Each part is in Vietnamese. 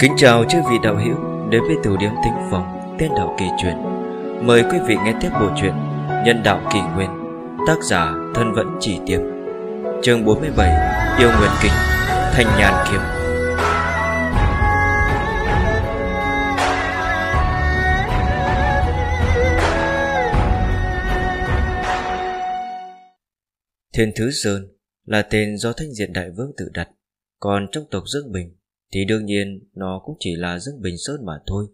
Kính chào chư vị đạo hữu đến với tiểu điểm tinh phòng tiên đạo kỳ truyền. Mời quý vị nghe tiếp bộ truyện Nhân đạo kỳ nguyên, tác giả thân vẫn chỉ tiêm. Chương 47: Yêu nguyên Kính, Thanh Nhàn Kiếm. Thiên Thứ Sơn là tên do Thanh Diện Đại Vương tự đặt, còn trong tộc Dương Bình thì đương nhiên nó cũng chỉ là Dương Bình Sơn mà thôi.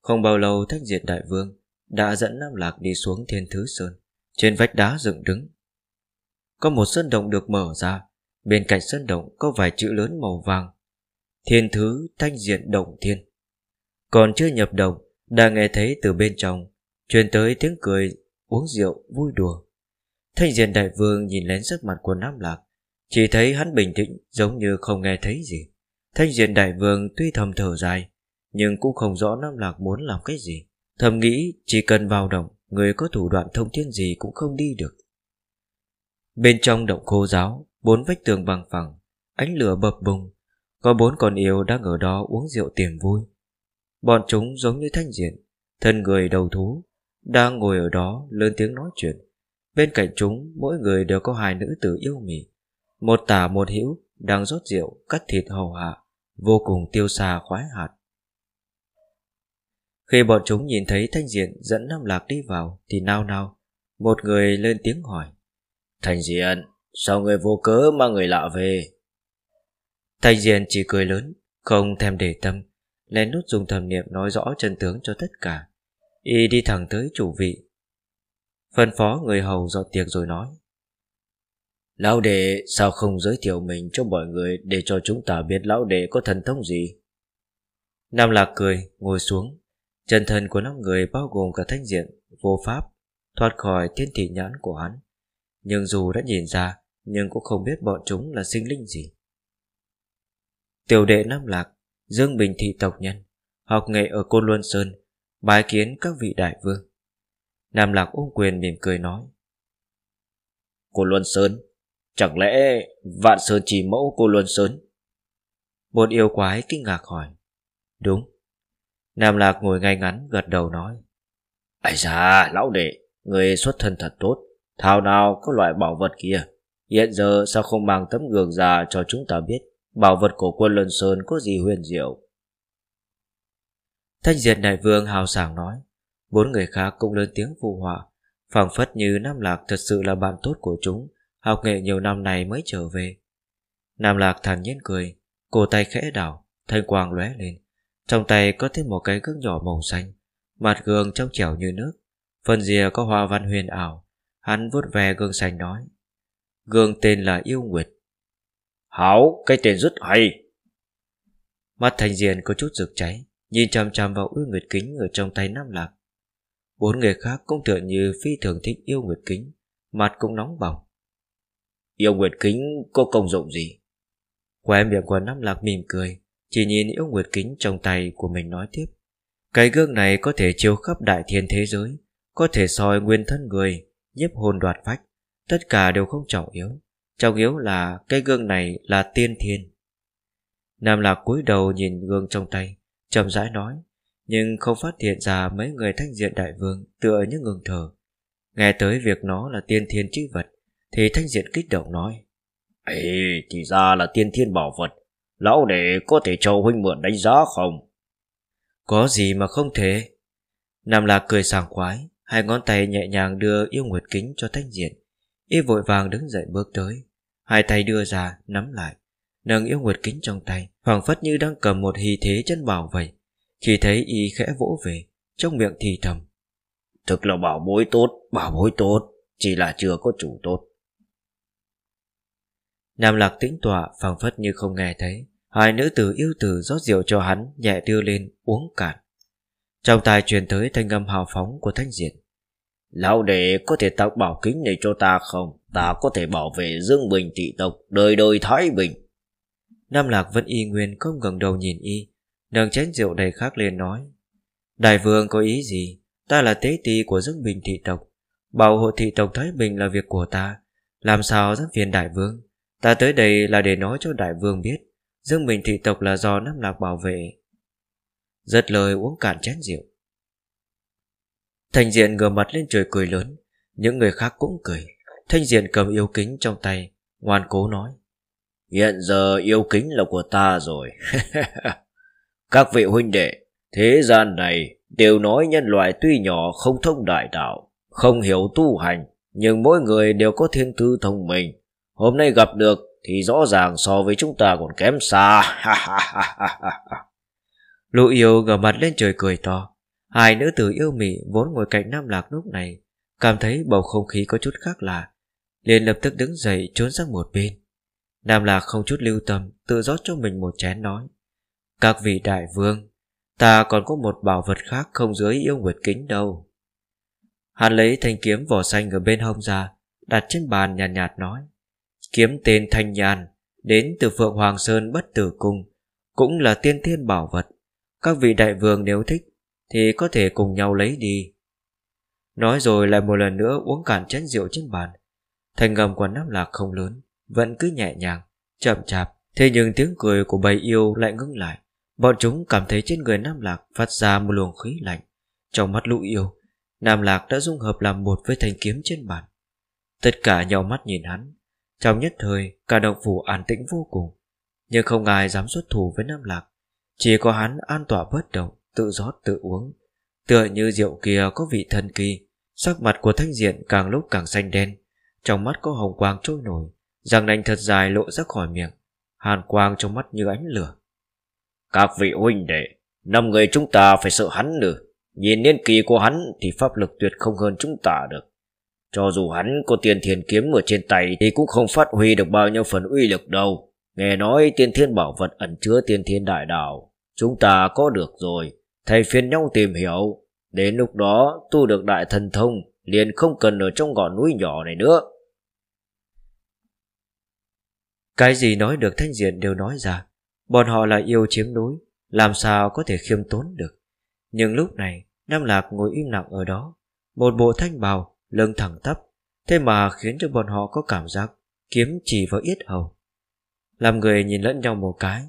Không bao lâu Thanh diệt Đại Vương đã dẫn Nam Lạc đi xuống Thiên Thứ Sơn, trên vách đá dựng đứng. Có một sơn động được mở ra, bên cạnh sơn động có vài chữ lớn màu vàng. Thiên Thứ Thanh diệt Động Thiên. Còn chưa nhập động, đã nghe thấy từ bên trong, truyền tới tiếng cười, uống rượu, vui đùa. Thanh diệt đại vương nhìn lén sắc mặt của Nam Lạc Chỉ thấy hắn bình tĩnh Giống như không nghe thấy gì Thanh diện đại vương tuy thầm thở dài, Nhưng cũng không rõ Nam Lạc muốn làm cái gì. Thầm nghĩ chỉ cần vào động, Người có thủ đoạn thông thiên gì cũng không đi được. Bên trong động khô giáo, Bốn vách tường bằng phẳng, Ánh lửa bập bùng. Có bốn con yêu đang ở đó uống rượu tiềm vui. Bọn chúng giống như thanh diện, Thân người đầu thú, Đang ngồi ở đó lớn tiếng nói chuyện. Bên cạnh chúng, mỗi người đều có hai nữ tử yêu mị. Một tả một hữu, Đang rót rượu, cắt thịt hầu hạ. Vô cùng tiêu xa khoái hạt Khi bọn chúng nhìn thấy thanh diện dẫn Nam Lạc đi vào Thì nao nao, Một người lên tiếng hỏi, Thanh diện, Sao người vô cớ mà người lạ về? Thanh diện chỉ cười lớn, Không thèm để tâm, Lén nút dùng thầm niệm nói rõ chân tướng cho tất cả. Y đi thẳng tới chủ vị. Phân phó người hầu dọn tiệc rồi nói Lão đệ, sao không giới thiệu mình cho mọi người Để cho chúng ta biết lão đệ có thần thông gì? Nam Lạc cười, ngồi xuống. Chân thân của năm người bao gồm cả thanh diện, Vô pháp, Thoát khỏi thiên thị nhãn của hắn. Nhưng dù đã nhìn ra, Nhưng cũng không biết bọn chúng là sinh linh gì. Tiểu đệ Nam Lạc, Dương Bình thị tộc nhân, Học nghệ ở Côn Luân Sơn, Bái kiến các vị đại vương. Nam Lạc ôm quyền mỉm cười nói. Côn Luân Sơn? Chẳng lẽ Vạn Sơn chỉ mẫu cô Luân Sơn? Một yêu quái kinh ngạc hỏi. Đúng. Nam Lạc ngồi ngay ngắn gật đầu nói. Ây da, lão đệ, Người xuất thân thật tốt. Thao nào có loại bảo vật kia? Hiện giờ sao không mang tấm gương ra cho chúng ta biết? Bảo vật của quân Luân Sơn có gì huyền diệu? Thanh diệt đại vương hào sảng nói. Bốn người khác cũng lớn tiếng phụ họa. phảng phất như Nam Lạc thật sự là bạn tốt của chúng. Học nghệ nhiều năm này mới trở về. Nam Lạc thản nhiên cười Cổ tay khẽ đảo Thanh quang lóe lên. Trong tay có thêm một cái gương nhỏ màu xanh Mặt gương trong trẻo như nước Phần rìa có hoa văn huyền ảo. Hắn vuốt ve gương xanh nói Gương tên là Yêu Nguyệt. Hảo, cái tên rất hay. Mắt thành diền có chút rực cháy Nhìn chằm chằm vào uy nguyệt kính ở trong tay Nam Lạc. Bốn người khác cũng tựa như phi thường thích yêu Nguyệt Kính Mặt cũng nóng bỏng Yêu Nguyệt Kính có công dụng gì? Khóe miệng của Nam Lạc mỉm cười Chỉ nhìn yêu Nguyệt Kính trong tay của mình nói tiếp Cái gương này có thể chiếu khắp đại thiên thế giới Có thể soi nguyên thân người Nhiếp hồn đoạt phách Tất cả đều không trọng yếu Trọng yếu là cái gương này là tiên thiên Nam Lạc cúi đầu nhìn gương trong tay chậm rãi nói nhưng không phát hiện ra mấy người thanh diện đại vương tựa như ngừng thở. Nghe tới việc nó là tiên thiên trí vật, thì thanh diện kích động nói. Ê, thì ra là tiên thiên bảo vật, lão đệ có thể cho huynh mượn đánh giá không? Có gì mà không thể. Nam Lạc cười sảng khoái, hai ngón tay nhẹ nhàng đưa yêu nguyệt kính cho thanh diện. Y vội vàng đứng dậy bước tới, hai tay đưa ra, nắm lại, nâng yêu nguyệt kính trong tay, phảng phất như đang cầm một hì thế chân bảo vậy. Chỉ thấy y khẽ vỗ về Trong miệng thì thầm Thực là bảo bối tốt Bảo bối tốt Chỉ là chưa có chủ tốt Nam lạc tĩnh tọa phảng phất như không nghe thấy. Hai nữ tử yêu tử rót rượu cho hắn Nhẹ đưa lên uống cạn. Trong tai truyền tới thanh âm hào phóng của thanh diện. Lão đệ có thể tặng bảo kính này cho ta không? Ta có thể bảo vệ Dương Bình thị tộc Đời đời Thái Bình. Nam Lạc vẫn y nguyên không ngẩng đầu nhìn y. Nâng chén rượu đầy khác lên nói Đại vương có ý gì? Ta là tế ti của Dương Bình thị tộc. Bảo hộ thị tộc Thái Bình là việc của ta. Làm sao dám phiền đại vương Ta tới đây là để nói cho đại vương biết Dương mình thị tộc là do Nam Lạc bảo vệ. Giật lời uống cạn chén rượu. Thành diện ngửa mặt lên trời cười lớn, Những người khác cũng cười. Thanh diện cầm yêu kính trong tay, Ngoan cố nói. Hiện giờ yêu kính là của ta rồi. Các vị huynh đệ, Thế gian này đều nói nhân loại tuy nhỏ không thông đại đạo, Không hiểu tu hành, Nhưng mỗi người đều có thiên tư thông minh. Hôm nay gặp được Thì rõ ràng so với chúng ta còn kém xa. Lũ yêu ngửa mặt lên trời cười to. Hai nữ tử yêu mị vốn ngồi cạnh Nam Lạc lúc này Cảm thấy bầu không khí có chút khác lạ liền lập tức đứng dậy trốn sang một bên. Nam Lạc không chút lưu tâm Tự rót cho mình một chén nói. Các vị đại vương Ta còn có một bảo vật khác không dưới yêu nguyệt kính đâu. Hắn lấy thanh kiếm vỏ xanh ở bên hông ra Đặt trên bàn nhàn nhạt, nhạt nói. Kiếm tên Thanh Nhàn Đến từ Phượng Hoàng Sơn bất tử cung Cũng là tiên thiên bảo vật. Các vị đại vương nếu thích Thì có thể cùng nhau lấy đi. Nói rồi lại một lần nữa uống cạn chén rượu trên bàn. Thành ngầm của Nam Lạc không lớn Vẫn cứ nhẹ nhàng, chậm chạp. Thế nhưng tiếng cười của bầy yêu lại ngưng lại. Bọn chúng cảm thấy trên người Nam Lạc Phát ra một luồng khí lạnh. Trong mắt lũ yêu Nam Lạc đã dung hợp làm một với thanh kiếm trên bàn. Tất cả nhau mắt nhìn hắn trong nhất thời, Cả động phủ an tĩnh vô cùng. Nhưng không ai dám xuất thủ với Nam Lạc. Chỉ có hắn an tỏa bất động, Tự rót tự uống. Tựa như rượu kia có vị thần kỳ, Sắc mặt của thanh diện càng lúc càng xanh đen. Trong mắt có hồng quang trôi nổi Răng nanh thật dài lộ ra khỏi miệng, Hàn quang trong mắt như ánh lửa. Các vị huynh đệ, Năm người chúng ta phải sợ hắn nữa. Nhìn niên kỳ của hắn Thì pháp lực tuyệt không hơn chúng ta được. Cho dù hắn có tiền thiền kiếm ở trên tay Thì cũng không phát huy được bao nhiêu phần uy lực đâu. Nghe nói tiên thiên bảo vật ẩn chứa tiên thiên đại đạo. Chúng ta có được rồi. Thầy phiền nhau tìm hiểu. Đến lúc đó, tu được đại thần thông, Liền không cần ở trong gò núi nhỏ này nữa. Cái gì nói được thanh diện đều nói ra. Bọn họ là yêu chiếm núi, Làm sao có thể khiêm tốn được? Nhưng lúc này, Nam Lạc ngồi im lặng ở đó. Một bộ thanh bào lưng thẳng tắp, Thế mà khiến cho bọn họ có cảm giác Kiếm chỉ vào yết hầu. Làm người nhìn lẫn nhau một cái,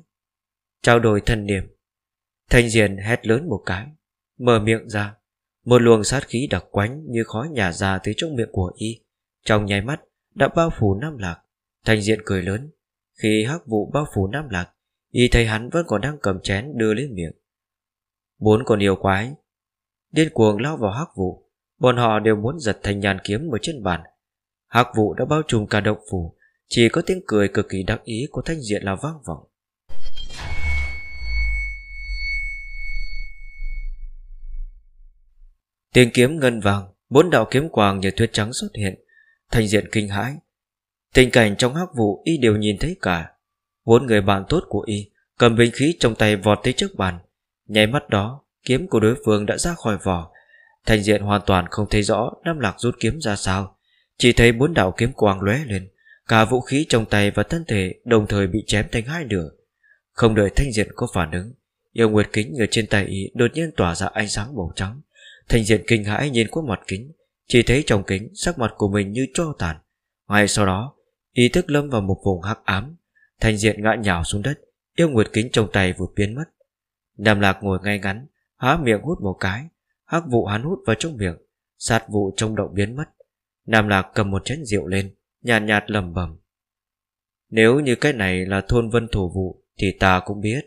Trao đổi thân niệm. Thanh diện hét lớn một cái, Mở miệng ra, Một luồng sát khí đặc quánh như khói nhà ra tới trong miệng của y, Trong nháy mắt đã bao phủ Nam Lạc. Thanh diện cười lớn, Khi hắc vụ bao phủ Nam Lạc, Y thấy hắn vẫn còn đang cầm chén đưa lên miệng. Bốn con yêu quái Điên cuồng lao vào hắc vụ Bọn họ đều muốn giật thành nhàn kiếm ở trên bàn. Hắc vụ đã bao trùm cả động phủ, Chỉ có tiếng cười cực kỳ đắc ý của thanh diện là vang vọng. Tiếng kiếm ngân vàng, Bốn đạo kiếm quang như tuyết trắng xuất hiện, thanh diện kinh hãi. Tình cảnh trong hắc vụ y đều nhìn thấy cả. Bốn người bạn tốt của y Cầm binh khí trong tay vọt tới trước bàn. Nháy mắt đó, Kiếm của đối phương đã ra khỏi vỏ Thành diện hoàn toàn không thấy rõ Nam Lạc rút kiếm ra sao. Chỉ thấy bốn đạo kiếm quang lóe lên, Cả vũ khí trong tay và thân thể Đồng thời bị chém thành hai nửa. Không đợi thanh diện có phản ứng, Yêu Nguyệt Kính ở trên tay y đột nhiên tỏa ra ánh sáng màu trắng. Thành diện kinh hãi nhìn qua mặt kính, Chỉ thấy trong kính sắc mặt của mình như cho tàn. Ngay sau đó, Ý thức lâm vào một vùng hắc ám. Thành diện ngã nhào xuống đất, Yêu nguyệt kính trong tay vụt biến mất. Nam lạc ngồi ngay ngắn, Há miệng hút một cái. Hắc vụ hắn hút vào trong miệng Sát vụ trong động biến mất. Nam lạc cầm một chén rượu lên Nhàn nhạt, nhạt lầm bầm Nếu như cái này là thôn vân thủ vụ Thì ta cũng biết.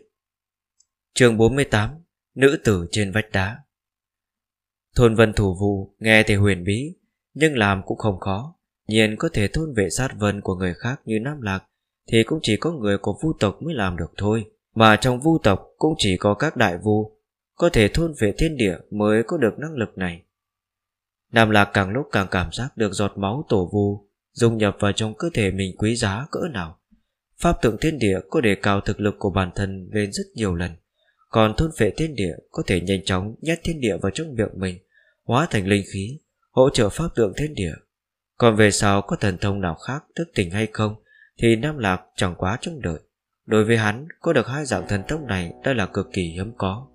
Chương 48 Nữ tử trên vách đá. Thôn vân thủ vụ nghe thì huyền bí Nhưng làm cũng không khó. Nhiên có thể thôn vệ sát vân của người khác như Nam Lạc Thì cũng chỉ có người của vu tộc mới làm được thôi. Mà trong vu tộc cũng chỉ có các đại vu có thể thôn vệ thiên địa mới có được năng lực này Nam Lạc càng lúc càng cảm giác được giọt máu tổ vu Dung nhập vào trong cơ thể mình quý giá cỡ nào Pháp tượng thiên địa có đề cao thực lực của bản thân lên rất nhiều lần còn thôn vệ thiên địa có thể nhanh chóng nhét thiên địa vào trong miệng mình, hóa thành linh khí, hỗ trợ pháp tượng thiên địa. Còn về sau có thần thông nào khác thức tỉnh hay không thì Nam Lạc chẳng quá trông đợi. Đối với hắn, có được hai dạng thần thông này đã là cực kỳ hiếm có.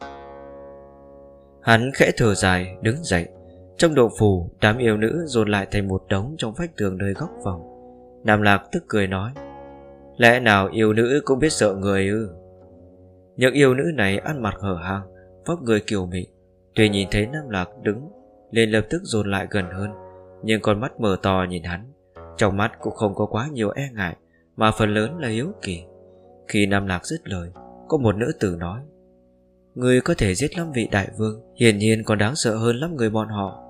Hắn khẽ thở dài, đứng dậy. Trong độ phủ, đám yêu nữ dồn lại thành một đống trong vách tường nơi góc phòng. Nam Lạc tức cười nói Lẽ nào yêu nữ cũng biết sợ người ư Những yêu nữ này ăn mặc hở hang Vóc người kiều mị Tuy nhìn thấy Nam Lạc đứng liền lập tức dồn lại gần hơn Nhưng con mắt mở to nhìn hắn Trong mắt cũng không có quá nhiều e ngại Mà phần lớn là hiếu kỳ Khi Nam Lạc dứt lời Có một nữ tử nói Người có thể giết lắm vị đại vương, Hiển nhiên còn đáng sợ hơn lắm người bọn họ.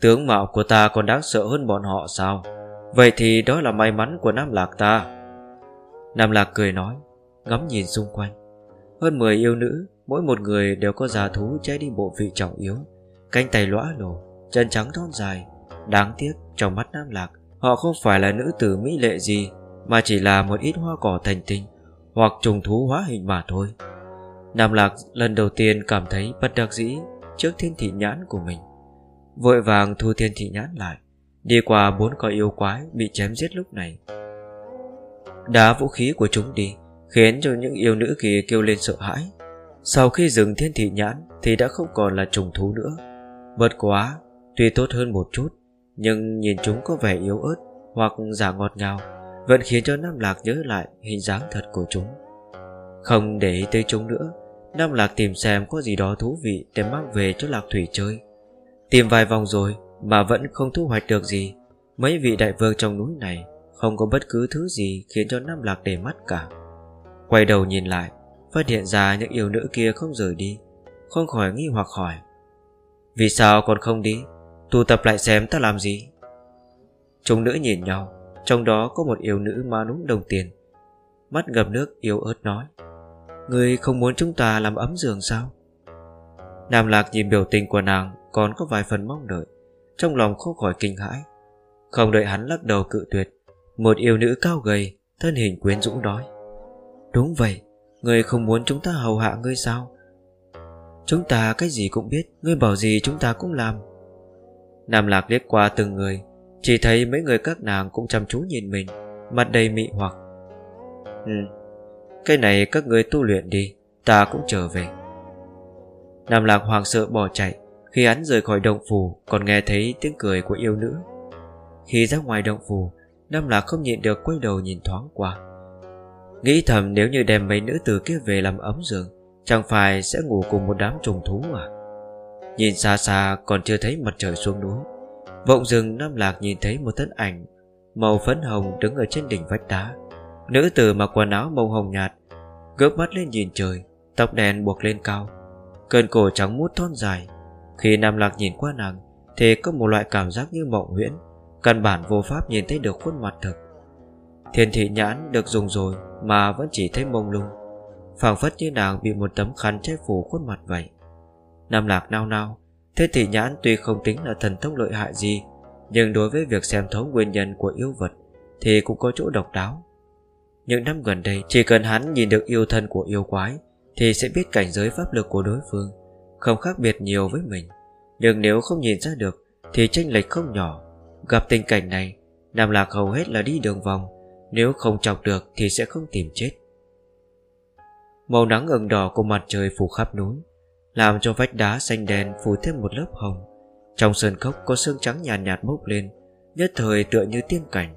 Tướng mạo của ta còn đáng sợ hơn bọn họ sao? Vậy thì đó là may mắn của Nam Lạc ta. Nam Lạc cười nói, Ngắm nhìn xung quanh. Hơn 10 yêu nữ, Mỗi một người đều có già thú che đi bộ vị trọng yếu. Cánh tay lõa lồ, Chân trắng thon dài. Đáng tiếc trong mắt Nam Lạc, Họ không phải là nữ tử mỹ lệ gì, Mà chỉ là một ít hoa cỏ thành tinh, Hoặc trùng thú hóa hình mà thôi. Nam Lạc lần đầu tiên cảm thấy bất đắc dĩ Trước thiên thị nhãn của mình. Vội vàng thu thiên thị nhãn lại, Đi qua bốn con yêu quái Bị chém giết lúc này. Đá vũ khí của chúng đi, Khiến cho những yêu nữ kia kêu lên sợ hãi. Sau khi dừng thiên thị nhãn Thì đã không còn là trùng thú nữa. Bất quá, Tuy tốt hơn một chút, Nhưng nhìn chúng có vẻ yếu ớt Hoặc giả ngọt ngào, Vẫn khiến cho Nam Lạc nhớ lại hình dáng thật của chúng. Không để ý tới chúng nữa Nam Lạc tìm xem có gì đó thú vị Để mang về cho Lạc Thủy chơi. Tìm vài vòng rồi Mà vẫn không thu hoạch được gì. Mấy vị đại vương trong núi này Không có bất cứ thứ gì khiến cho Nam Lạc để mắt cả. Quay đầu nhìn lại, Phát hiện ra những yêu nữ kia không rời đi, Không khỏi nghi hoặc hỏi. Vì sao còn không đi? Tụ tập lại xem ta làm gì? Chúng nữ nhìn nhau, Trong đó có một yêu nữ ma núng đồng tiền. Mắt ngập nước yêu ớt nói. Người không muốn chúng ta làm ấm giường sao? Nam Lạc nhìn biểu tình của nàng Còn có vài phần mong đợi, Trong lòng không khỏi kinh hãi. Không đợi hắn lắc đầu cự tuyệt, Một yêu nữ cao gầy, Thân hình quyến rũ nói, Đúng vậy, Người không muốn chúng ta hầu hạ ngươi sao? Chúng ta cái gì cũng biết, Ngươi bảo gì chúng ta cũng làm. Nam Lạc liếc qua từng người, Chỉ thấy mấy người các nàng cũng chăm chú nhìn mình, Mặt đầy mị hoặc. Ừ. Cái này các người tu luyện đi, Ta cũng trở về. Nam Lạc hoàng sợ bỏ chạy, Khi hắn rời khỏi động phủ Còn nghe thấy tiếng cười của yêu nữ. Khi ra ngoài động phủ, Nam Lạc không nhịn được quay đầu nhìn thoáng qua. Nghĩ thầm nếu như đem mấy nữ tử kia về làm ấm giường, Chẳng phải sẽ ngủ cùng một đám trùng thú à? Nhìn xa xa còn chưa thấy mặt trời xuống núi Vọng rừng Nam Lạc nhìn thấy một thân ảnh Màu phấn hồng đứng ở trên đỉnh vách đá. Nữ tử mặc quần áo màu hồng nhạt Gớp mắt lên nhìn trời, Tóc đen buộc lên cao, Cơn cổ trắng mút thon dài. Khi Nam Lạc nhìn qua nàng, Thì có một loại cảm giác như mộng huyễn, Căn bản vô pháp nhìn thấy được khuôn mặt thực Thiên thị nhãn được dùng rồi Mà vẫn chỉ thấy mông lung, phảng phất như nàng bị một tấm khăn che phủ khuôn mặt vậy. Nam Lạc nao nao Thế thị nhãn tuy không tính là thần thông lợi hại gì, Nhưng đối với việc xem thấu nguyên nhân của yêu vật Thì cũng có chỗ độc đáo. Những năm gần đây Chỉ cần hắn nhìn được yêu thân của yêu quái Thì sẽ biết cảnh giới pháp lực của đối phương Không khác biệt nhiều với mình. Nhưng nếu không nhìn ra được Thì tranh lệch không nhỏ. Gặp tình cảnh này Nam Lạc hầu hết là đi đường vòng Nếu không chọc được thì sẽ không tìm chết. Màu nắng ửng đỏ của mặt trời phủ khắp núi Làm cho vách đá xanh đen phủ thêm một lớp hồng. Trong sơn cốc có sương trắng nhàn nhạt, nhạt bốc lên Nhất thời tựa như tiên cảnh.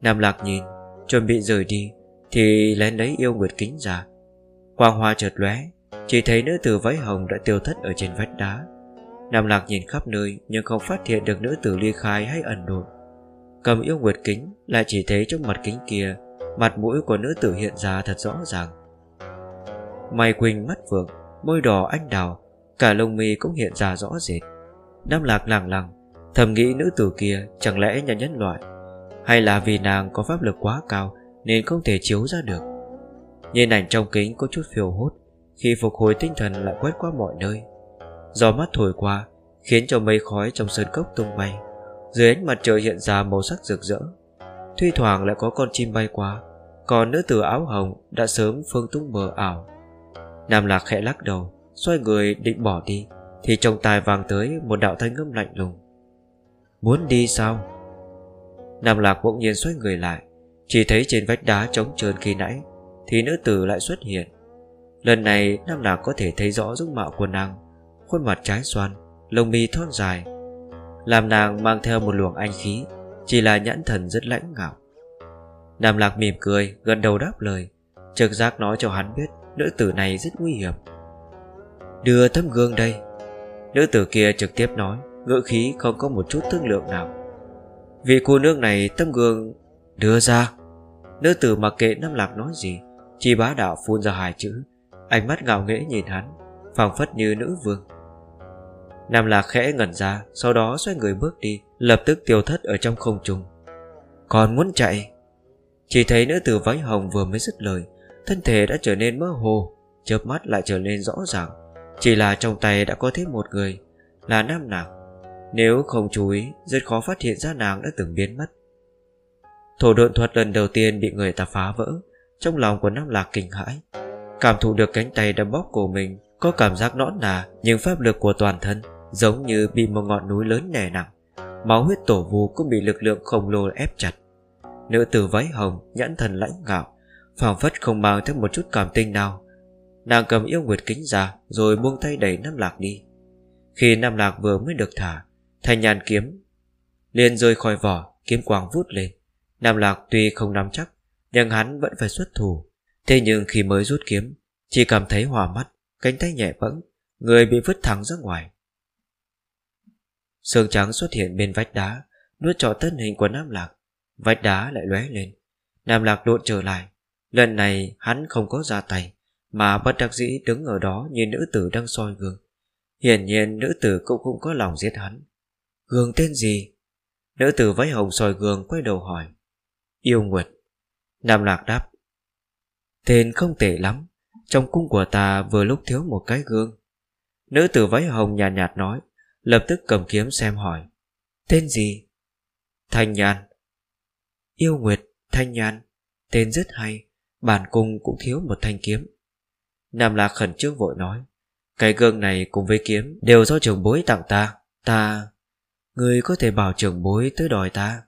Nam Lạc nhìn Chuẩn bị rời đi, Thì lén lấy yêu nguyệt kính ra. Quang hoa chợt lóe, Chỉ thấy nữ tử váy hồng đã tiêu thất ở trên vách đá. Nam Lạc nhìn khắp nơi, Nhưng không phát hiện được nữ tử ly khai hay ẩn đột Cầm yêu nguyệt kính, Lại chỉ thấy trong mặt kính kia, Mặt mũi của nữ tử hiện ra thật rõ ràng. Mày quỳnh mắt vượng Môi đỏ anh đào, Cả lông mi cũng hiện ra rõ rệt. Nam lạc làng lặng, Thầm nghĩ nữ tử kia chẳng lẽ nhà nhân loại hay là vì nàng có pháp lực quá cao Nên không thể chiếu ra được? Nhìn ảnh trong kính có chút phiêu hốt, Khi phục hồi tinh thần lại quét qua mọi nơi. Gió mắt thổi qua, Khiến cho mây khói trong sơn cốc tung bay. Dưới ánh mặt trời hiện ra màu sắc rực rỡ. Thi thoảng lại có con chim bay qua, Còn nữ tử áo hồng đã sớm phương tung mờ ảo. Nam Lạc khẽ lắc đầu, Xoay người định bỏ đi, Thì trong tài vàng tới một đạo thanh âm lạnh lùng. Muốn đi sao? Nam Lạc bỗng nhiên xoay người lại, Chỉ thấy trên vách đá trống trơn khi nãy, Thì nữ tử lại xuất hiện. Lần này, Nam Lạc có thể thấy rõ dung mạo của nàng, Khuôn mặt trái xoan, Lông mi thon dài. Làm nàng mang theo một luồng anh khí, Chỉ là nhãn thần rất lãnh ngạo. Nam Lạc mỉm cười Gần đầu đáp lời. Trực giác nói cho hắn biết, Nữ tử này rất nguy hiểm. Đưa tấm gương đây. Nữ tử kia trực tiếp nói, Ngữ khí không có một chút thương lượng nào. Vị cô nương này tấm gương, Đưa ra. Nữ tử mặc kệ Nam Lạc nói gì, Chỉ bá đạo phun ra hai chữ. Ánh mắt ngạo nghễ nhìn hắn, phảng phất như nữ vương. Nam Lạc khẽ ngẩn ra, Sau đó xoay người bước đi, Lập tức tiêu thất ở trong không trung. Còn muốn chạy? Chỉ thấy nữ tử váy hồng vừa mới dứt lời, Thân thể đã trở nên mơ hồ, Chớp mắt lại trở nên rõ ràng. Chỉ là trong tay đã có thêm một người, Là Nam Lạc. Nếu không chú ý, Rất khó phát hiện ra nàng đã từng biến mất. Thổ độn thuật lần đầu tiên bị người ta phá vỡ, Trong lòng của Nam Lạc kinh hãi. Cảm thụ được cánh tay đã bóp cổ mình, Có cảm giác nõn nà, Nhưng pháp lực của toàn thân Giống như bị một ngọn núi lớn đè nặng. Máu huyết tổ vù cũng bị lực lượng khổng lồ ép chặt. Nữ tử váy hồng, Nhãn thần lãnh ngạo, phảng phất không mang thêm một chút cảm tình nào. Nàng cầm yêu nguyệt kính ra, Rồi buông tay đẩy Nam Lạc đi. Khi Nam Lạc vừa mới được thả thanh nhàn kiếm. Liền rơi khỏi vỏ, Kiếm quang vút lên. Nam Lạc tuy không nắm chắc, Nhưng hắn vẫn phải xuất thủ. Thế nhưng khi mới rút kiếm, Chỉ cảm thấy hòa mắt, Cánh tay nhẹ bẫng, Người bị vứt thẳng ra ngoài. Sương trắng xuất hiện bên vách đá, Nuốt trọ thân hình của Nam Lạc. Vách đá lại lóe lên. Nam Lạc lộn trở lại. Lần này, hắn không có ra tay, Mà bất đắc dĩ đứng ở đó Như nữ tử đang soi gương. Hiển nhiên nữ tử cũng không có lòng giết hắn. Gương tên gì? Nữ tử váy hồng soi gương quay đầu hỏi. Yêu Nguyệt. Nam Lạc đáp. Tên không tệ lắm. Trong cung của ta vừa lúc thiếu một cái gương. Nữ tử váy hồng nhàn nhạt, nhạt nói Lập tức cầm kiếm xem hỏi. Tên gì? Thanh Nhan Yêu Nguyệt Thanh Nhan Tên rất hay Bản cung cũng thiếu một thanh kiếm. Nam Lạc khẩn trương vội nói Cái gương này cùng với kiếm Đều do trưởng bối tặng ta. Ta Người có thể bảo trưởng bối tới đòi ta.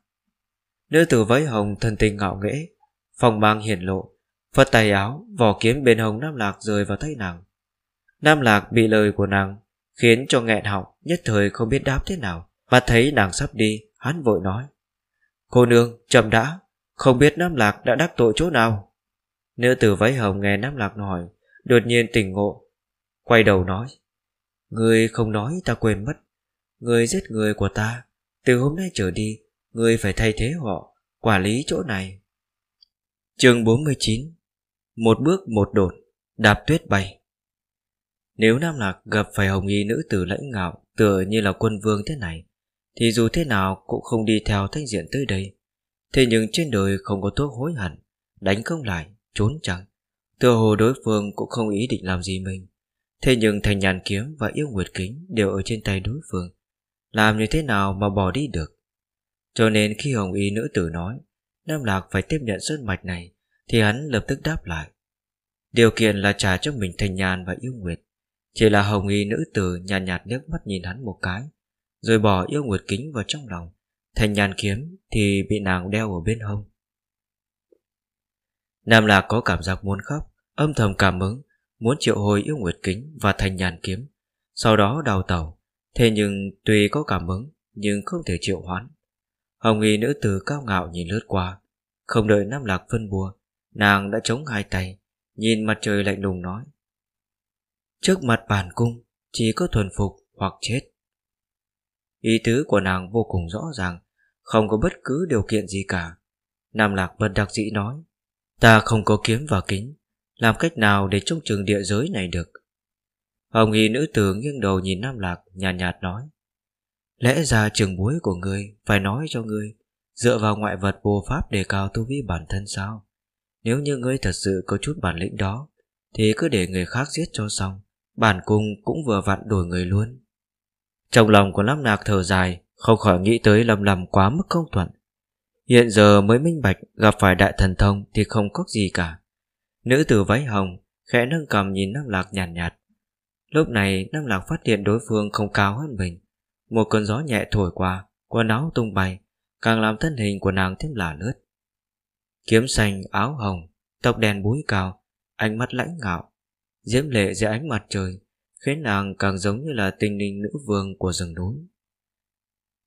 Nữ tử váy hồng thân tình ngạo nghễ Phòng mang hiển lộ Phật tay áo, Vỏ kiếm bên hồng Nam Lạc rơi vào tay nàng. Nam Lạc bị lời của nàng Khiến cho nghẹn họng, Nhất thời không biết đáp thế nào. Mà thấy nàng sắp đi, Hắn vội nói, Cô nương, chậm đã, Không biết Nam Lạc đã đắc tội chỗ nào? Nữ tử váy hồng nghe Nam Lạc hỏi Đột nhiên tỉnh ngộ, Quay đầu nói, Người không nói ta quên mất Người giết người của ta. Từ hôm nay trở đi Người phải thay thế họ Quản lý chỗ này. Chương 49 Một bước một đột. Đạp tuyết bay. Nếu Nam Lạc gặp phải hồng y nữ tử lãnh ngạo Tựa như là quân vương thế này Thì dù thế nào cũng không đi theo thanh diện tới đây. Thế nhưng trên đời không có thuốc hối hận Đánh không lại, trốn chẳng Tựa hồ đối phương cũng không ý định làm gì mình. Thế nhưng thành nhàn kiếm và yêu nguyệt kính Đều ở trên tay đối phương. Làm như thế nào mà bỏ đi được? Cho nên khi hồng y nữ tử nói Nam Lạc phải tiếp nhận sơn mạch này Thì hắn lập tức đáp lại. Điều kiện là trả cho mình thành nhàn và yêu nguyệt. Chỉ là hồng y nữ tử nhàn nhạt, nhạt nước mắt nhìn hắn một cái Rồi bỏ yêu nguyệt kính vào trong lòng. Thành nhàn kiếm thì bị nàng đeo ở bên hông. Nam Lạc có cảm giác muốn khóc Âm thầm cảm ứng Muốn triệu hồi yêu nguyệt kính và thành nhàn kiếm Sau đó đào tàu Thế nhưng tuy có cảm ứng, Nhưng không thể triệu hoán. Hồng y nữ tử cao ngạo nhìn lướt qua. Không đợi Nam Lạc phân bùa, Nàng đã chống hai tay, Nhìn mặt trời lạnh lùng nói. Trước mặt bản cung, Chỉ có thuần phục hoặc chết. Ý tứ của nàng vô cùng rõ ràng, Không có bất cứ điều kiện gì cả. Nam Lạc bật đặc dĩ nói, Ta không có kiếm và kính, Làm cách nào để trông trường địa giới này được? Hồng y nữ tử nghiêng đầu nhìn Nam Lạc Nhàn nhạt, nhạt nói Lẽ ra trường bối của ngươi Phải nói cho ngươi Dựa vào ngoại vật vô pháp đề cao tu vi bản thân sao? Nếu như ngươi thật sự có chút bản lĩnh đó Thì cứ để người khác giết cho xong Bản cung cũng vừa vặn đổi người luôn. Trong lòng của Nam Nạc thở dài Không khỏi nghĩ tới lầm lầm quá mức không thuận. Hiện giờ mới minh bạch Gặp phải đại thần thông thì không có gì cả. Nữ tử váy hồng Khẽ nâng cầm nhìn Nam Lạc nhàn nhạt, nhạt Lúc này Nam Lạc phát hiện đối phương không cao hơn mình. Một cơn gió nhẹ thổi qua, Quần áo tung bay, Càng làm thân hình của nàng thêm lả lướt. Kiếm xanh, áo hồng, Tóc đen búi cao, Ánh mắt lãnh ngạo, Diễm lệ dưới ánh mặt trời, Khiến nàng càng giống như là tinh linh nữ vương của rừng núi.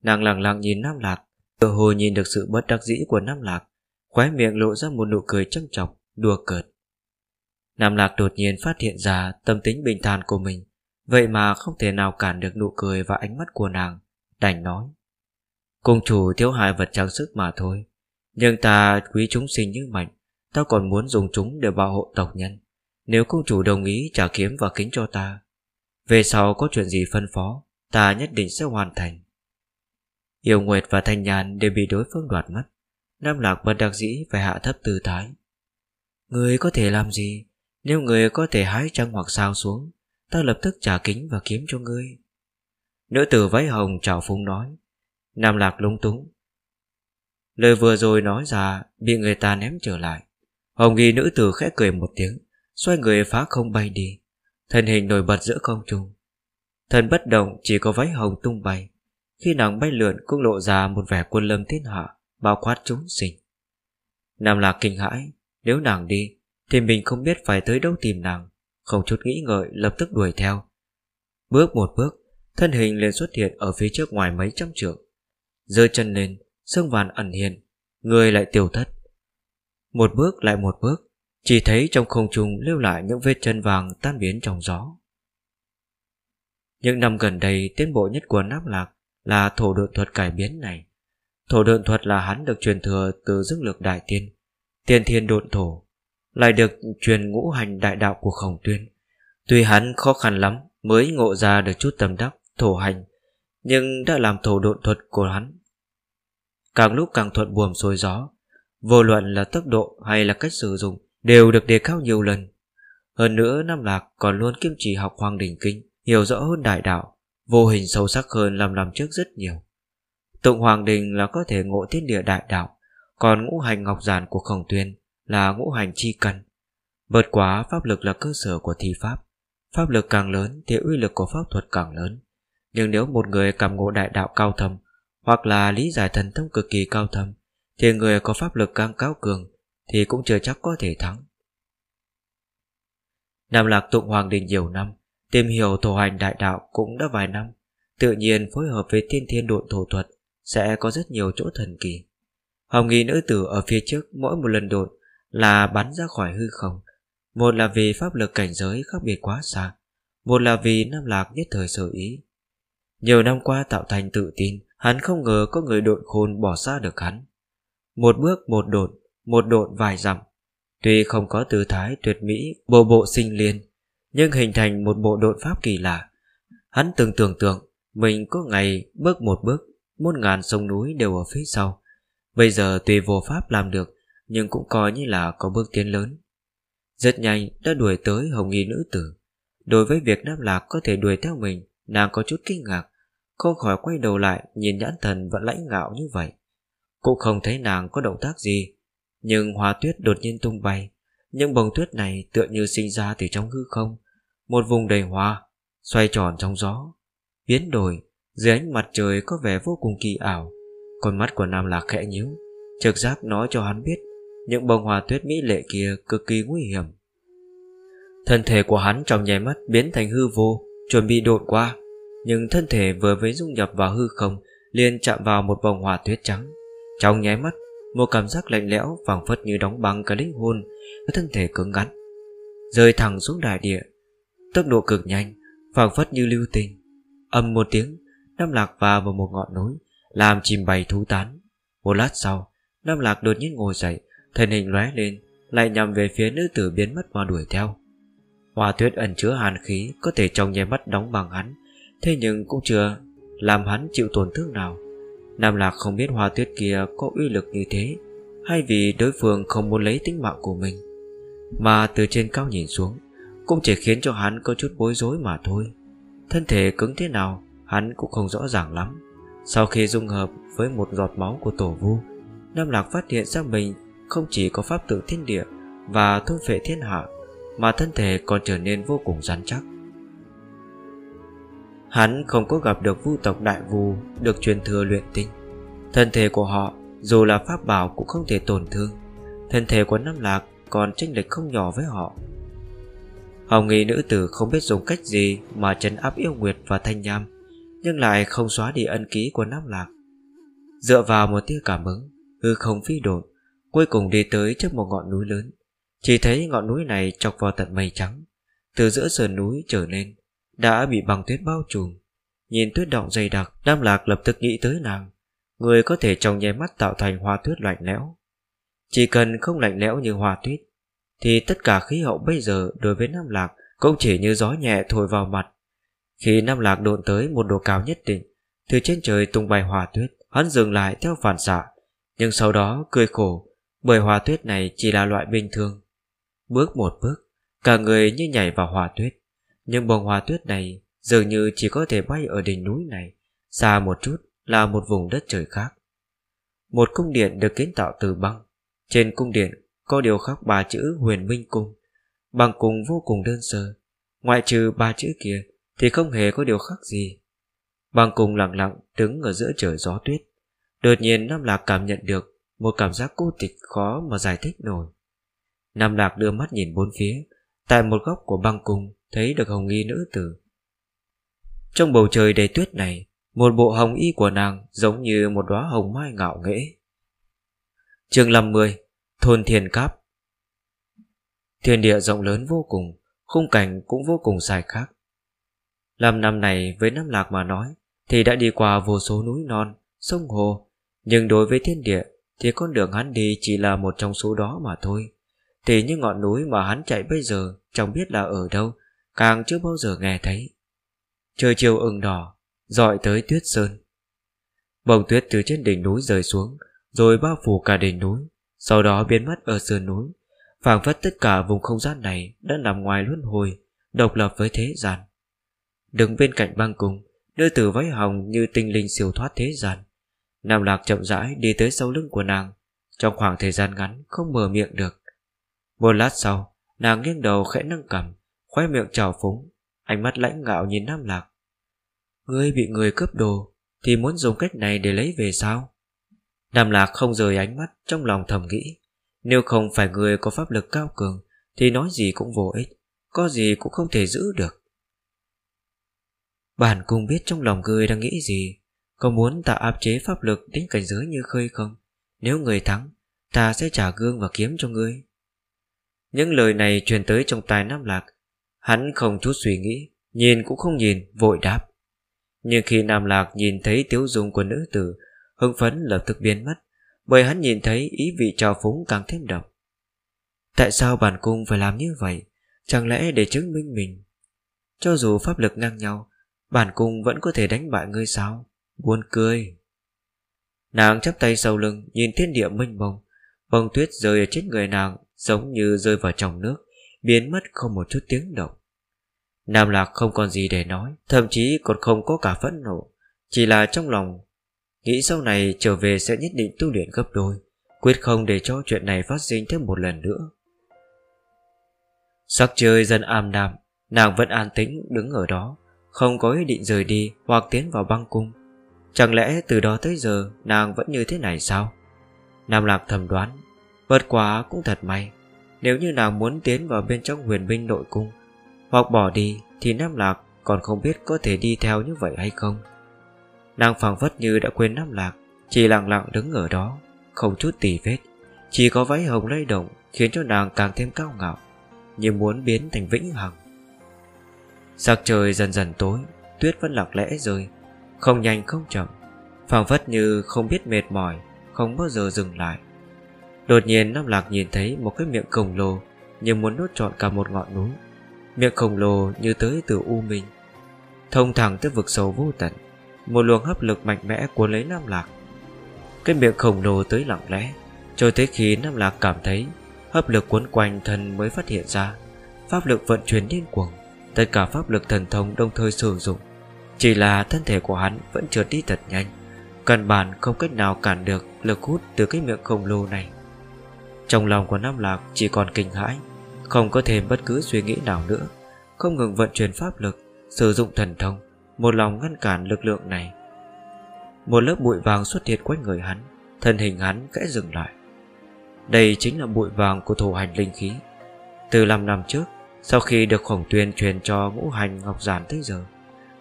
Nàng lặng lặng nhìn Nam Lạc Tự hồ nhìn được sự bất đắc dĩ của Nam Lạc, Khóe miệng lộ ra một nụ cười châm chọc Đùa cợt. Nam Lạc đột nhiên phát hiện ra tâm tính bình thản của mình, Vậy mà không thể nào cản được nụ cười và ánh mắt của nàng, Đành nói. Cung chủ thiếu hại vật trang sức mà thôi, Nhưng ta quý chúng sinh như mạnh Ta còn muốn dùng chúng để bảo hộ tộc nhân. Nếu cung chủ đồng ý trả kiếm và kính cho ta, Về sau có chuyện gì phân phó, Ta nhất định sẽ hoàn thành. Yêu Nguyệt và Thanh Nhàn đều bị đối phương đoạt mất. Nam Lạc bất đặc dĩ phải hạ thấp tư thái. Người có thể làm gì? Nếu người có thể hái trăng hoặc sao xuống, Ta lập tức trả kính và kiếm cho ngươi. Nữ tử váy hồng chào phúng nói, Nam Lạc lung túng. Lời vừa rồi nói ra, Bị người ta ném trở lại. Hồng ghi nữ tử khẽ cười một tiếng, Xoay người phá không bay đi. Thân hình nổi bật giữa không trung. Thân bất động, chỉ có váy hồng tung bay. Khi nàng bay lượn cũng lộ ra Một vẻ quân lâm thiên hạ, Bao quát chúng sinh. Nam Lạc kinh hãi, Nếu nàng đi thì mình không biết phải tới đâu tìm nàng. Không chút nghĩ ngợi, lập tức đuổi theo. Bước một bước, Thân hình liền xuất hiện ở phía trước ngoài mấy trăm trượng. Giơ chân lên Sương vàn ẩn hiện, Người lại tiêu thất. Một bước lại một bước, Chỉ thấy trong không trung lưu lại những vết chân vàng tan biến trong gió. Những năm gần đây, Tiến bộ nhất của Nam Lạc Là thổ độn thuật cải biến này. Thổ độn thuật là hắn được truyền thừa Từ dưng lược đại tiên Tiên thiên độn thổ. Lại được truyền ngũ hành đại đạo của khổng tuyên. Tuy hắn khó khăn lắm Mới ngộ ra được chút tâm đắc, Thổ hành, Nhưng đã làm thổ độn thuật của hắn. Càng lúc càng thuận buồm xuôi gió, Vô luận là tốc độ hay là cách sử dụng Đều được đề cao nhiều lần. Hơn nữa, Nam Lạc còn luôn kiêm trì học Hoàng Đình Kinh, Hiểu rõ hơn đại đạo, Vô hình sâu sắc hơn làm làm trước rất nhiều. Tụng Hoàng Đình là có thể ngộ thiên địa đại đạo, Còn ngũ hành ngọc giản của khổng tuyên là ngũ hành chi căn Vượt quá pháp lực là cơ sở của thi pháp. Pháp lực càng lớn thì uy lực của pháp thuật càng lớn. Nhưng nếu một người cảm ngộ đại đạo cao thâm, Hoặc là lý giải thần thông cực kỳ cao thâm, Thì người có pháp lực càng cao cường, Thì cũng chưa chắc có thể thắng. Nam Lạc tụng Hoàng Đình nhiều năm, Tìm hiểu thổ hành đại đạo cũng đã vài năm, Tự nhiên phối hợp với thiên thiên độn thổ thuật Sẽ có rất nhiều chỗ thần kỳ. Hồng nghi nữ tử ở phía trước Mỗi một lần độn là bắn ra khỏi hư không. Một là vì pháp lực cảnh giới khác biệt quá xa, Một là vì Nam Lạc nhất thời sở ý. Nhiều năm qua tạo thành tự tin, Hắn không ngờ có người độn khôn bỏ xa được hắn. Một bước, một độn Một độn vài dặm. Tuy không có tư thái tuyệt mỹ, Bộ bộ sinh liên, Nhưng hình thành một bộ độn pháp kỳ lạ. Hắn từng tưởng tượng, Mình có ngày bước một bước, Muôn ngàn sông núi đều ở phía sau. Bây giờ tuy vô pháp làm được nhưng cũng coi như là có bước tiến lớn. Rất nhanh đã đuổi tới hồng nghi nữ tử. Đối với việc Nam Lạc có thể đuổi theo mình, Nàng có chút kinh ngạc, Không khỏi quay đầu lại Nhìn nhãn thần vẫn lãnh ngạo như vậy. Cũng không thấy nàng có động tác gì, Nhưng hoa tuyết đột nhiên tung bay. Những bông tuyết này tựa như sinh ra từ trong hư không, Một vùng đầy hoa, Xoay tròn trong gió, Biến đổi, Dưới ánh mặt trời có vẻ vô cùng kỳ ảo. Con mắt của Nam Lạc khẽ nhíu, Trực giác nói cho hắn biết những bông hoa tuyết mỹ lệ kia cực kỳ nguy hiểm. Thân thể của hắn trong nháy mắt biến thành hư vô, Chuẩn bị đột qua, Nhưng thân thể vừa mới dung nhập vào hư không liền chạm vào một vòng hoa tuyết trắng. Trong nháy mắt, Một cảm giác lạnh lẽo phảng phất như đóng băng cả linh hồn Với thân thể cứng ngắn Rơi thẳng xuống đại địa. Tốc độ cực nhanh, phảng phất như lưu tình Âm một tiếng, Nam Lạc vào vào một ngọn núi, Làm chìm bầy thú tán. Một lát sau, Nam Lạc đột nhiên ngồi dậy Thân hình lóe lên, Lại nhằm về phía nữ tử biến mất mà đuổi theo. Hoa tuyết ẩn chứa hàn khí, Có thể trong nháy mắt đóng bằng hắn. Thế nhưng cũng chưa Làm hắn chịu tổn thương nào. Nam Lạc không biết hoa tuyết kia có uy lực như thế, Hay vì đối phương không muốn lấy tính mạng của mình. Mà từ trên cao nhìn xuống, Cũng chỉ khiến cho hắn có chút bối rối mà thôi. Thân thể cứng thế nào, Hắn cũng không rõ ràng lắm. Sau khi dung hợp với một giọt máu của tổ vu, Nam Lạc phát hiện ra mình không chỉ có pháp tự thiên địa và thôn phệ thiên hạ mà thân thể còn trở nên vô cùng rắn chắc. Hắn không có gặp được vu tộc đại vù được truyền thừa luyện tinh. Thân thể của họ dù là pháp bảo cũng không thể tổn thương. Thân thể của Nam Lạc còn tranh lệch không nhỏ với họ. Hồng nghi nữ tử không biết dùng cách gì mà trấn áp yêu nguyệt và thanh nham, nhưng lại không xóa đi ân ký của Nam Lạc. Dựa vào một tia cảm ứng, hư không phi đột, Cuối cùng đi tới trước một ngọn núi lớn. Chỉ thấy ngọn núi này chọc vào tận mây trắng. Từ giữa sườn núi trở lên Đã bị băng tuyết bao trùm. Nhìn tuyết động dày đặc, Nam Lạc lập tức nghĩ tới nàng. Người có thể trong nháy mắt tạo thành hoa tuyết lạnh lẽo. Chỉ cần không lạnh lẽo như hoa tuyết, Thì tất cả khí hậu bây giờ Đối với Nam Lạc Cũng chỉ như gió nhẹ thổi vào mặt. Khi Nam Lạc độn tới một độ cao nhất định, Từ trên trời tung bay hoa tuyết, Hắn dừng lại theo phản xạ. Nhưng sau đó cười khổ bởi hòa tuyết này chỉ là loại bình thường. Bước một bước, Cả người như nhảy vào hòa tuyết. Nhưng bông hòa tuyết này Dường như chỉ có thể bay ở đỉnh núi này, Xa một chút là một vùng đất trời khác. Một cung điện được kiến tạo từ băng. Trên cung điện có điều khắc ba chữ huyền minh cung. Bằng cung vô cùng đơn sơ. Ngoại trừ ba chữ kia Thì không hề có điều khác gì. Bằng cung lặng lặng đứng ở giữa trời gió tuyết. Đột nhiên Nam Lạc cảm nhận được một cảm giác cô tịch khó mà giải thích nổi. Nam Lạc đưa mắt nhìn bốn phía, Tại một góc của băng cung, Thấy được hồng y nữ tử. Trong bầu trời đầy tuyết này, Một bộ hồng y của nàng Giống như một đóa hồng mai ngạo nghễ. Chương 50 Thôn Thiền Cáp. Thiên địa rộng lớn vô cùng, Khung cảnh cũng vô cùng dài khác. Làm năm này với Nam Lạc mà nói, Thì đã đi qua vô số núi non, Sông hồ, Nhưng đối với thiên địa thì con đường hắn đi chỉ là một trong số đó mà thôi. Thì như ngọn núi mà hắn chạy bây giờ Chẳng biết là ở đâu, Càng chưa bao giờ nghe thấy. Trời chiều ửng đỏ, dọi tới tuyết sơn. Bông tuyết từ trên đỉnh núi rơi xuống, Rồi bao phủ cả đỉnh núi, Sau đó biến mất ở sườn núi. Phảng phất tất cả vùng không gian này Đã nằm ngoài luân hồi, Độc lập với thế gian. Đứng bên cạnh băng cung Đưa tử váy hồng như tinh linh siêu thoát thế gian. Nam Lạc chậm rãi đi tới sau lưng của nàng. Trong khoảng thời gian ngắn, Không mở miệng được. Một lát sau, Nàng nghiêng đầu khẽ nâng cầm Khoe miệng trào phúng, Ánh mắt lãnh ngạo nhìn Nam Lạc. Ngươi bị người cướp đồ, Thì muốn dùng cách này để lấy về sao? Nam Lạc không rời ánh mắt Trong lòng thầm nghĩ. Nếu không phải người có pháp lực cao cường, Thì nói gì cũng vô ích, Có gì cũng không thể giữ được. Bản cung biết trong lòng ngươi đang nghĩ gì? Có muốn ta áp chế pháp lực đến cảnh giới như khơi không? Nếu người thắng Ta sẽ trả gương và kiếm cho ngươi. Những lời này truyền tới trong tai Nam Lạc. Hắn không chút suy nghĩ Nhìn cũng không nhìn, vội đáp. Nhưng khi Nam Lạc nhìn thấy tiếu dung của nữ tử Hưng phấn lập tức biến mất Bởi hắn nhìn thấy ý vị trào phúng càng thêm đậm. Tại sao bản cung phải làm như vậy? Chẳng lẽ để chứng minh mình? Cho dù pháp lực ngang nhau Bản cung vẫn có thể đánh bại ngươi sao? Buồn cười. Nàng chắp tay sau lưng, Nhìn thiên địa mênh mông. Bông tuyết rơi ở trên người nàng, Giống như rơi vào trong nước, Biến mất không một chút tiếng động. Nam Lạc không còn gì để nói, Thậm chí còn không có cả phẫn nộ. Chỉ là trong lòng, Nghĩ sau này trở về sẽ nhất định tu luyện gấp đôi, Quyết không để cho chuyện này phát sinh thêm một lần nữa. Sắc trời dần am đạm, Nàng vẫn an tĩnh đứng ở đó, không có ý định rời đi Hoặc tiến vào băng cung. Chẳng lẽ từ đó tới giờ nàng vẫn như thế này sao? Nam Lạc thầm đoán, Bất quá cũng thật may, Nếu như nàng muốn tiến vào bên trong huyền binh nội cung, Hoặc bỏ đi Thì Nam Lạc còn không biết có thể đi theo như vậy hay không. Nàng phảng phất như đã quên Nam Lạc Chỉ lặng lặng đứng ở đó, Không chút tì vết, Chỉ có váy hồng lay động Khiến cho nàng càng thêm cao ngạo, Như muốn biến thành vĩnh hằng. Sạc trời dần dần tối, Tuyết vẫn lặng lẽ rơi không nhanh, không chậm. Phảng phất như không biết mệt mỏi, Không bao giờ dừng lại. Đột nhiên Nam Lạc nhìn thấy một cái miệng khổng lồ, Như muốn nuốt trọn cả một ngọn núi. Miệng khổng lồ như tới từ U Minh. Thông thẳng tới vực sâu vô tận, Một luồng hấp lực mạnh mẽ cuốn lấy Nam Lạc. Cái miệng khổng lồ tới lặng lẽ, Cho tới khi Nam Lạc cảm thấy Hấp lực cuốn quanh thân mới phát hiện ra, Pháp lực vận chuyển điên cuồng, Tất cả pháp lực thần thông đồng thời sử dụng. Chỉ là thân thể của hắn vẫn trượt đi thật nhanh. Căn bản không cách nào cản được lực hút từ cái miệng khổng lồ này. Trong lòng của Nam Lạc chỉ còn kinh hãi, Không có thêm bất cứ suy nghĩ nào nữa. Không ngừng vận chuyển pháp lực, Sử dụng thần thông, Một lòng ngăn cản lực lượng này. Một lớp bụi vàng xuất hiện quanh người hắn, Thân hình hắn kẽ dừng lại. Đây chính là bụi vàng của Thủ hành linh khí. Từ 5 năm trước, sau khi được khổng tuyên truyền cho ngũ hành ngọc giản tới giờ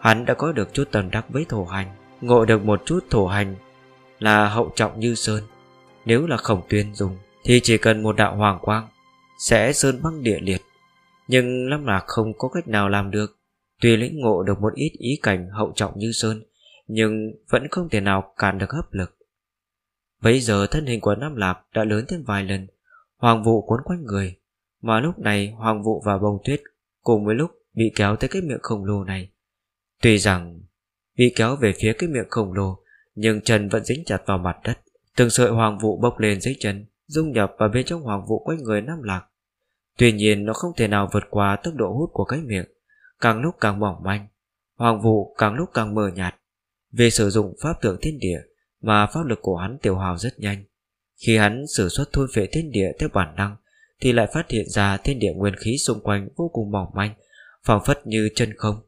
Hắn đã có được chút tầm đắc với thổ hành, Ngộ được một chút thổ hành Là hậu trọng như sơn. Nếu là khổng tuyên dùng, Thì chỉ cần một đạo hoàng quang, Sẽ sơn băng địa liệt. Nhưng Lâm Lạc không có cách nào làm được. Tuy lĩnh ngộ được một ít ý cảnh hậu trọng như Sơn, Nhưng vẫn không thể nào cản được hấp lực. Bây giờ thân hình của Nam Lạc đã lớn thêm vài lần, Hoàng vụ cuốn quanh người, Mà lúc này Hoàng vụ và bông tuyết Cùng với lúc bị kéo tới cái miệng khổng lồ này Tuy rằng Bị kéo về phía cái miệng khổng lồ, Nhưng chân vẫn dính chặt vào mặt đất. Từng sợi hoàng vụ bốc lên dưới chân, Dung nhập vào bên trong hoàng vụ quanh người Nam Lạc. Tuy nhiên, nó không thể nào vượt qua tốc độ hút của cái miệng. Càng lúc càng mỏng manh, Hoàng vụ càng lúc càng mờ nhạt. Vì sử dụng pháp tượng thiên địa, Mà pháp lực của hắn tiêu hào rất nhanh. Khi hắn sử xuất thôn phệ thiên địa theo bản năng, Thì lại phát hiện ra thiên địa nguyên khí xung quanh vô cùng mỏng manh, phảng phất như chân không.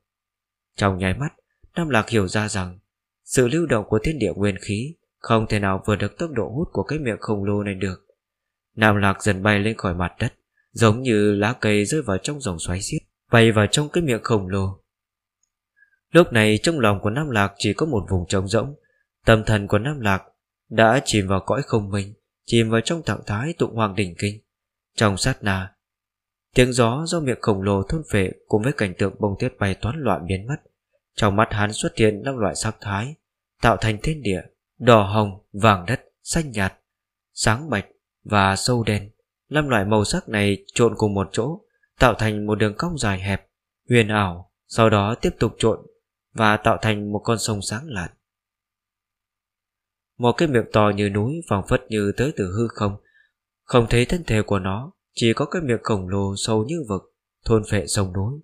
Trong nháy mắt, Nam Lạc hiểu ra rằng, Sự lưu động của thiên địa nguyên khí Không thể nào vượt được tốc độ hút của cái miệng khổng lồ này được. Nam Lạc dần bay lên khỏi mặt đất, Giống như lá cây rơi vào trong dòng xoáy xiết, Bay vào trong cái miệng khổng lồ. Lúc này trong lòng của Nam Lạc Chỉ có một vùng trống rỗng, Tâm thần của Nam Lạc Đã chìm vào cõi không minh, Chìm vào trong trạng thái tụng hoàng đỉnh kinh. Trong sát na Tiếng gió do miệng khổng lồ thôn phệ Cùng với cảnh tượng bông tuyết bay toán loạn biến mất. Trong mắt hắn xuất hiện năm loại sắc thái Tạo thành thiên địa Đỏ hồng, vàng đất, xanh nhạt Sáng bạch và sâu đen. Năm loại màu sắc này trộn cùng một chỗ tạo thành một đường cong dài hẹp huyền ảo sau đó tiếp tục trộn và tạo thành một con sông sáng lạn. Một cái miệng to như núi phẳng phất như tới từ hư không không thấy thân thể của nó chỉ có cái miệng khổng lồ sâu như vực, thôn phệ sông núi.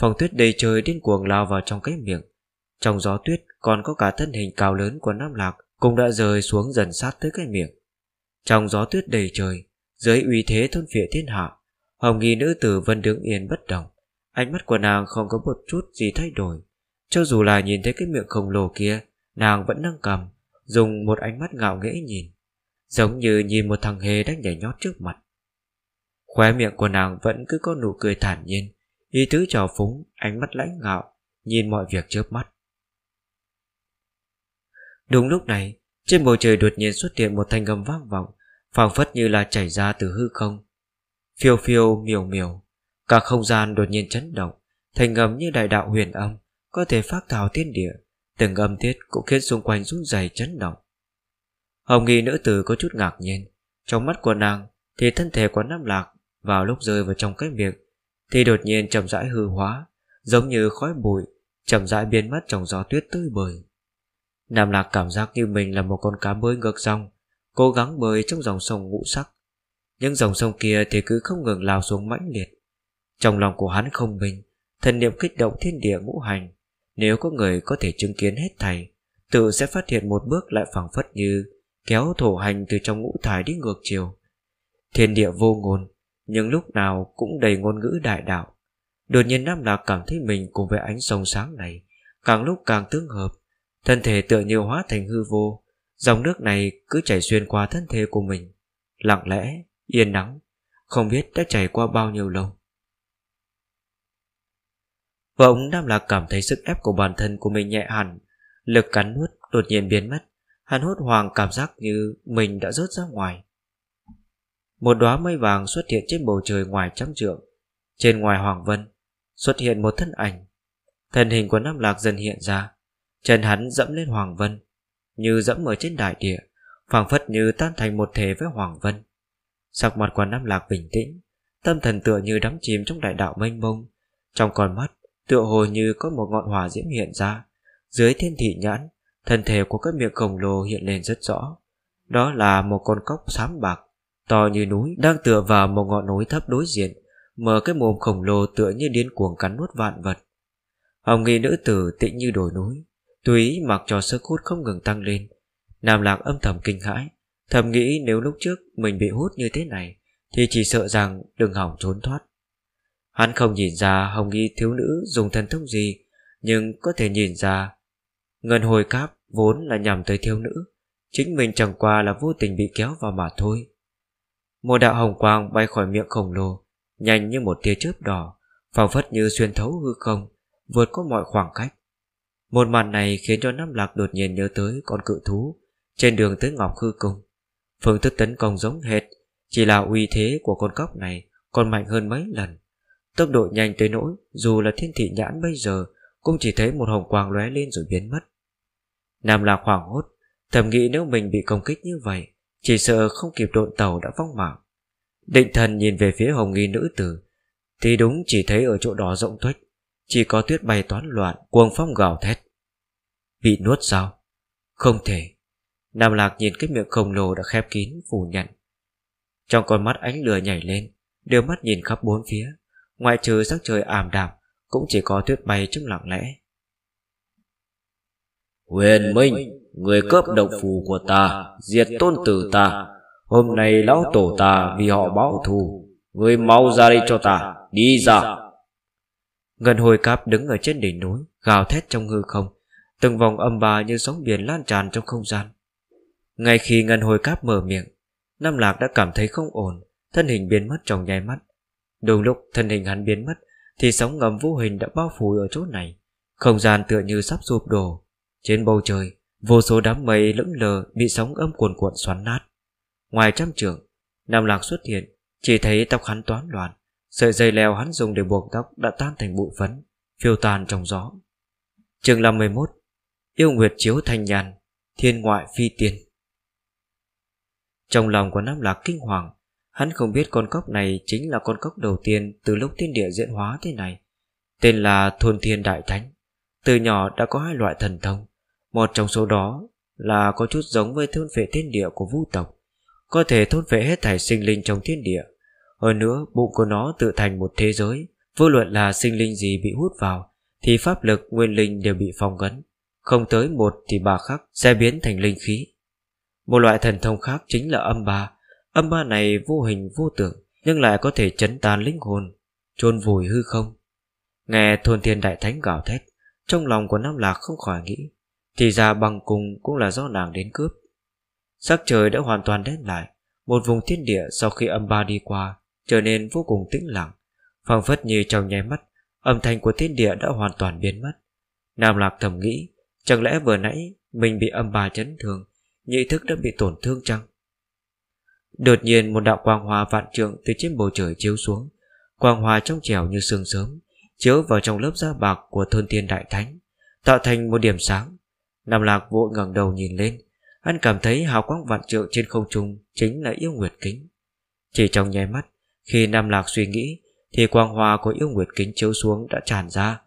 Phòng tuyết đầy trời điên cuồng lao vào trong cái miệng. Trong gió tuyết, còn có cả thân hình cao lớn của Nam Lạc cũng đã rơi xuống dần sát tới cái miệng. Trong gió tuyết đầy trời, Dưới uy thế thôn phệ thiên hạ, Hồng nghi nữ tử vẫn đứng yên bất động. Ánh mắt của nàng không có một chút gì thay đổi. Cho dù là nhìn thấy cái miệng khổng lồ kia, Nàng vẫn nâng cầm, Dùng một ánh mắt ngạo nghễ nhìn. Giống như nhìn một thằng hề đang nhảy nhót trước mặt. Khóe miệng của nàng vẫn cứ có nụ cười thản nhiên, Ý tứ trò phúng, Ánh mắt lãnh ngạo, Nhìn mọi việc trước mắt. Đúng lúc này, trên bầu trời đột nhiên xuất hiện một thanh âm vang vọng, phảng phất như là chảy ra từ hư không. Phiêu phiêu, miều miều, Cả không gian đột nhiên chấn động Thành âm như đại đạo huyền âm, Có thể phát thảo thiên địa, Từng âm tiết cũng khiến xung quanh rút dày chấn động. Hồng nghi nữ tử có chút ngạc nhiên, Trong mắt của nàng Thì thân thể của Nam Lạc vào lúc rơi vào trong cái miệng, Thì đột nhiên chậm rãi hư hóa, Giống như khói bụi chậm rãi biến mất trong gió tuyết tươi bời. Nam Lạc cảm giác như mình là một con cá bơi ngược dòng, Cố gắng bơi trong dòng sông ngũ sắc. Nhưng dòng sông kia thì cứ không ngừng lao xuống mãnh liệt. Trong lòng của hắn không bình, Thần niệm kích động thiên địa ngũ hành, Nếu có người có thể chứng kiến hết thầy Tự sẽ phát hiện một bước lại phảng phất như Kéo thổ hành từ trong ngũ thải đi ngược chiều. Thiên địa vô ngôn nhưng lúc nào cũng đầy ngôn ngữ đại đạo. Đột nhiên Nam Lạc cảm thấy mình cùng với ánh sông sáng này Càng lúc càng tương hợp. Thân thể tựa như hóa thành hư vô. Dòng nước này cứ chảy xuyên qua thân thể của mình. Lặng lẽ, yên nắng. Không biết đã chảy qua bao nhiêu lâu. Và ông Nam Lạc cảm thấy sức ép của bản thân của mình nhẹ hẳn. Lực cắn nuốt đột nhiên biến mất. Hắn hốt hoàng cảm giác như mình đã rớt ra ngoài. Một đóa mây vàng xuất hiện trên bầu trời ngoài trăm trượng. Trên ngoài hoàng vân, Xuất hiện một thân ảnh. Thân hình của Nam Lạc dần hiện ra. Chân hắn dẫm lên Hoàng Vân, Như dẫm ở trên đại địa, phảng phất như tan thành một thể với Hoàng Vân. Sắc mặt của Nam Lạc bình tĩnh, Tâm thần tựa như đắm chìm trong đại đạo mênh mông. Trong con mắt, Tựa hồ như có một ngọn hỏa diễm hiện ra. Dưới thiên thị nhãn, Thân thể của cái miệng khổng lồ hiện lên rất rõ. Đó là một con cốc xám bạc. To như núi Đang tựa vào một ngọn núi thấp đối diện, Mở cái mồm khổng lồ tựa như điên cuồng cắn nuốt vạn vật. Hồng nghi nữ tử tĩnh như đồi núi Túy mặc cho sức hút không ngừng tăng lên. Nam Lạc âm thầm kinh hãi, Thầm nghĩ nếu lúc trước mình bị hút như thế này, Thì chỉ sợ rằng đừng hỏng trốn thoát. Hắn không nhìn ra Hồng Nghi thiếu nữ dùng thần thông gì, Nhưng có thể nhìn ra Ngân hồi cáp vốn là nhằm tới thiếu nữ, Chính mình chẳng qua là vô tình bị kéo vào mà thôi. Một đạo hồng quang bay khỏi miệng khổng lồ, Nhanh như một tia chớp đỏ, phảng phất như xuyên thấu hư không, Vượt qua mọi khoảng cách. Một màn này khiến cho Nam Lạc đột nhiên nhớ tới con cự thú trên đường tới Ngọc Khư Cung. Phương thức tấn công giống hệt, Chỉ là uy thế của con cóc này Còn mạnh hơn mấy lần. Tốc độ nhanh tới nỗi, Dù là thiên thị nhãn bây giờ Cũng chỉ thấy một hồng quang lóe lên rồi biến mất. Nam Lạc hoảng hốt, Thầm nghĩ nếu mình bị công kích như vậy chỉ sợ không kịp độn tàu đã vong mạng. Định thần nhìn về phía hồng nghi nữ tử, Thì đúng chỉ thấy ở chỗ đó rộng thuếch Chỉ có tuyết bay toán loạn, Cuồng phong gào thét. Bị nuốt sao? Không thể. Nam Lạc nhìn cái miệng khổng lồ đã khép kín, phủ nhận. Trong con mắt ánh lửa nhảy lên, Đưa mắt nhìn khắp bốn phía, Ngoại trừ sắc trời ảm đạm, Cũng chỉ có tuyết bay trong lặng lẽ. Huyền Minh, Người cướp độc phù của ta, Diệt tôn tử ta. Hôm nay lão tổ ta vì họ báo thù, Người mau ra đây cho ta, Đi ra. Ngân hồi cáp đứng ở trên đỉnh núi, Gào thét trong hư không. Từng vòng âm bà như sóng biển lan tràn trong không gian. Ngay khi ngân hồi cáp mở miệng, Nam Lạc đã cảm thấy không ổn, Thân hình biến mất trong nháy mắt. Đúng lúc thân hình hắn biến mất, Thì sóng ngầm vô hình đã bao phủ ở chỗ này. Không gian tựa như sắp sụp đổ trên bầu trời, Vô số đám mây lững lờ Bị sóng âm cuồn cuộn xoắn nát Ngoài trăm trường, Nam Lạc xuất hiện, Chỉ thấy tóc hắn toán loạn, Sợi dây leo hắn dùng để buộc tóc Đã tan thành bụi phấn, Phiêu tàn trong gió Trường 51 Yêu Nguyệt chiếu thanh nhàn, Thiên ngoại phi tiên Trong lòng của Nam Lạc kinh hoàng, Hắn không biết con cóc này chính là con cóc đầu tiên từ lúc thiên địa diễn hóa thế này. Tên là Thôn Thiên Đại Thánh. Từ nhỏ đã có hai loại thần thông. Một trong số đó là có chút giống với thôn vệ thiên địa của vũ tộc. Có thể thôn vệ hết thảy sinh linh trong thiên địa. Hơn nữa, bụng của nó tự thành một thế giới. Vô luận là sinh linh gì bị hút vào, thì pháp lực nguyên linh đều bị phong gấn. Không tới một thì ba khắc sẽ biến thành linh khí. Một loại thần thông khác chính là âm ba Âm ba này vô hình vô tưởng Nhưng lại có thể chấn tan linh hồn chôn vùi hư không Nghe thôn thiên đại thánh gào thét Trong lòng của Nam Lạc không khỏi nghĩ thì ra bằng cùng cũng là do nàng đến cướp. Sắc trời đã hoàn toàn đen lại, Một vùng thiên địa sau khi âm ba đi qua Trở nên vô cùng tĩnh lặng, phảng phất như trong nháy mắt, Âm thanh của thiên địa đã hoàn toàn biến mất. Nam Lạc thầm nghĩ, Chẳng lẽ vừa nãy Mình bị âm ba chấn thương, Nhị thức đã bị tổn thương chăng? Đột nhiên một đạo quang hòa vạn trượng từ trên bầu trời chiếu xuống, Quang hòa trong trẻo như sương sớm, Chiếu vào trong lớp da bạc của thôn tiên đại thánh, Tạo thành một điểm sáng Nam Lạc vội ngẩng đầu nhìn lên. Anh cảm thấy hào quang vạn trượng trên không trung Chính là yêu nguyệt kính. Chỉ trong nháy mắt, Khi Nam Lạc suy nghĩ, Thì quang hoa của yêu nguyệt kính chiếu xuống đã tràn ra.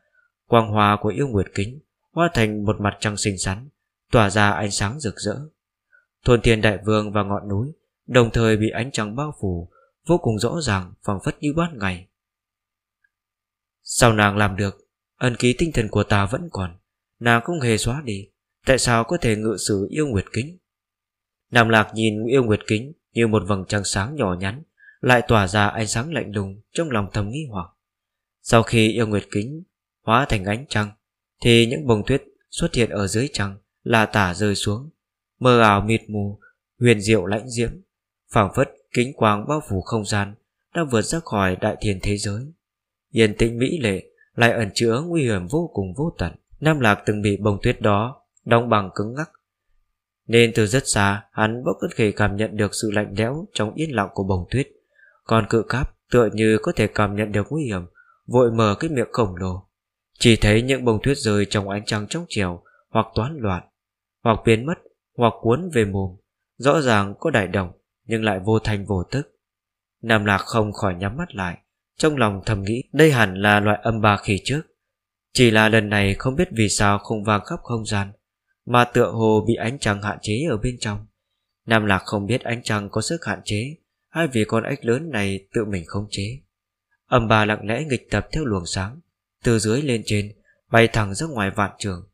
Quang hoa của yêu nguyệt kính Hóa thành một mặt trăng xinh xắn, Tỏa ra ánh sáng rực rỡ. Thôn thiên đại vương và ngọn núi Đồng thời bị ánh trăng bao phủ, Vô cùng rõ ràng phẳng phất như ban ngày. Sao nàng làm được? Ân ký tinh thần của ta vẫn còn, Nàng không hề xóa đi. Tại sao có thể ngự sử yêu nguyệt kính? Nam lạc nhìn yêu nguyệt kính Như một vầng trăng sáng nhỏ nhắn, Lại tỏa ra ánh sáng lạnh lùng Trong lòng thầm nghi hoặc. Sau khi yêu nguyệt kính hóa thành ánh trăng, Thì những bông tuyết xuất hiện ở dưới trăng Là tả rơi xuống Mơ ảo mịt mù, Huyền diệu lãnh diễm, phảng phất kính quang bao phủ không gian đã vượt ra khỏi đại thiên thế giới. Yên tĩnh mỹ lệ lại ẩn chứa nguy hiểm vô cùng vô tận. Nam lạc từng bị bông tuyết đó đóng bằng cứng ngắc. Nên từ rất xa hắn bỗng có thể cảm nhận được sự lạnh lẽo trong yên lặng của bông tuyết. Còn cự cáp tựa như có thể cảm nhận được nguy hiểm vội mở cái miệng khổng lồ. Chỉ thấy những bông tuyết rơi trong ánh trăng trong chiều hoặc toán loạn hoặc biến mất hoặc cuốn về mồm. Rõ ràng có đại đồng nhưng lại vô thành vô tức. Nam Lạc không khỏi nhắm mắt lại, trong lòng thầm nghĩ đây hẳn là loại âm ba khi trước. Chỉ là lần này không biết vì sao không vang khắp không gian, mà tựa hồ bị ánh trăng hạn chế ở bên trong. Nam Lạc không biết ánh trăng có sức hạn chế, hay vì con ếch lớn này tự mình không chế. Âm ba lặng lẽ nghịch tập theo luồng sáng, từ dưới lên trên, bay thẳng ra ngoài vạn trường,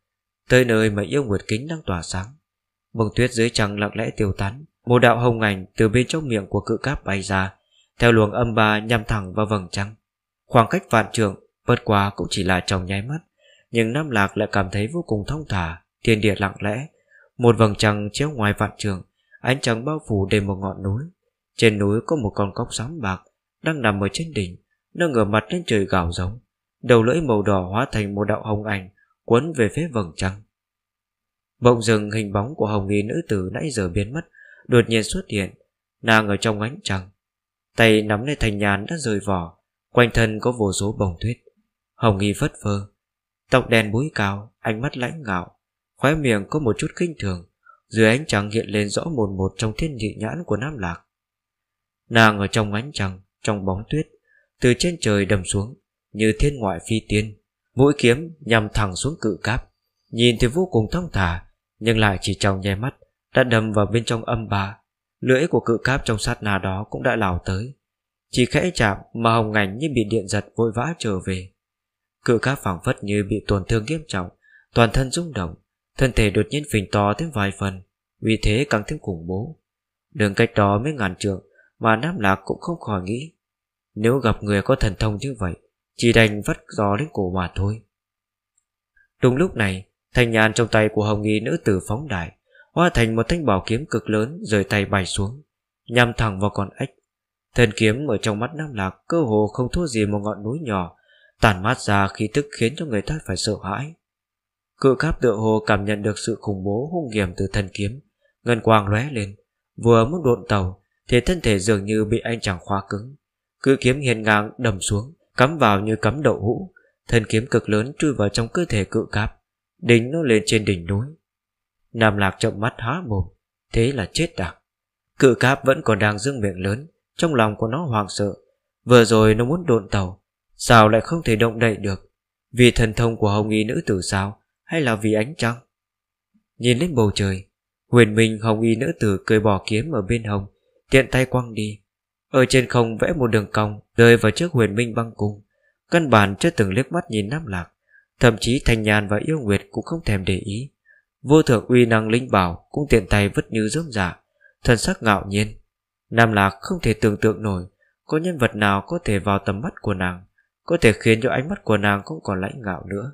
tới nơi mà yêu nguyệt kính đang tỏa sáng. Bông tuyết dưới trăng lặng lẽ tiêu tán, một đạo hồng ảnh từ bên trong miệng của cự cáp bay ra, theo luồng âm ba nhằm thẳng vào vầng trăng. Khoảng cách vạn trường bất quá cũng chỉ là trong nháy mắt, nhưng Nam Lạc lại cảm thấy vô cùng thông thả, thiên địa lặng lẽ. Một vầng trăng chiếu ngoài vạn trường, ánh trăng bao phủ đầy một ngọn núi. Trên núi có một con cóc sáng bạc, đang nằm ở trên đỉnh, nó ngửa mặt lên trời gào giống. Đầu lưỡi màu đỏ hóa thành một đạo hồng ảnh, quấn về phía vầng trăng. Bỗng dừng hình bóng của hồng nghi nữ tử nãy giờ biến mất Đột nhiên xuất hiện Nàng ở trong ánh trăng Tay nắm lấy thành nhàn đã rời vỏ Quanh thân có vô số bồng tuyết Hồng nghi phất phơ Tóc đen búi cao, ánh mắt lãnh ngạo Khóe miệng có một chút kinh thường, Dưới ánh trăng hiện lên rõ một một trong thiên nhị nhãn của Nam Lạc. Nàng ở trong ánh trăng, Trong bóng tuyết, Từ trên trời đầm xuống, Như thiên ngoại phi tiên, Mũi kiếm nhằm thẳng xuống cự cáp, Nhìn thì vô cùng thong thả, Nhưng lại chỉ trong nháy mắt, Đã đâm vào bên trong âm ba, Lưỡi của cự cáp trong sát nà đó cũng đã lào tới. Chỉ khẽ chạm mà hồng ảnh như bị điện giật vội vã trở về. Cự cáp phảng phất như bị tổn thương nghiêm trọng, Toàn thân rung động Thân thể đột nhiên phình to thêm vài phần, Vì thế càng thêm khủng bố. Đường cách đó mấy ngàn trượng Mà Nam Lạc cũng không khỏi nghĩ. Nếu gặp người có thần thông như vậy, Chỉ đành vắt gió lên cổ mà thôi. Đúng lúc này, Thanh nhàn trong tay của hồng nghi nữ tử phóng đại, Hóa thành một thanh bảo kiếm cực lớn Rời tay bay xuống, Nhằm thẳng vào con ếch. Thần kiếm ở trong mắt Nam Lạc Cơ hồ không thua gì một ngọn núi nhỏ, Tản mát ra khí tức khiến cho người ta phải sợ hãi. Cự cáp tựa hồ cảm nhận được sự khủng bố hung hiểm từ thân kiếm. Ngân quang lóe lên, Vừa muốn độn tàu, Thì thân thể dường như bị anh chàng khóa cứng. Cự kiếm hiền ngang đầm xuống, Cắm vào như cắm đậu hũ. Thân kiếm cực lớn chui vào trong cơ thể cự cáp Đính nó lên trên đỉnh núi. Nam Lạc trợn mắt há mồm, Thế là chết à Cự cáp vẫn còn đang dương miệng lớn, Trong lòng của nó hoàng sợ. Vừa rồi nó muốn độn tàu, Sao lại không thể động đậy được? Vì thần thông của hồng y nữ tử sao hay là vì ánh trăng? Nhìn lên bầu trời, Huyền Minh hồng y nữ tử cười bỏ kiếm ở bên hồng, Tiện tay quăng đi. Ở trên không vẽ một đường cong, Rơi vào trước huyền minh băng cung. Căn bản chưa từng liếc mắt nhìn Nam Lạc, Thậm chí Thanh Nhàn và Yêu Nguyệt cũng không thèm để ý. Vô thượng uy năng linh bảo Cũng tiện tay vứt như rơm dạ Thần sắc ngạo nhiên. Nam Lạc không thể tưởng tượng nổi Có nhân vật nào có thể vào tầm mắt của nàng, Có thể khiến cho ánh mắt của nàng không còn lãnh ngạo nữa.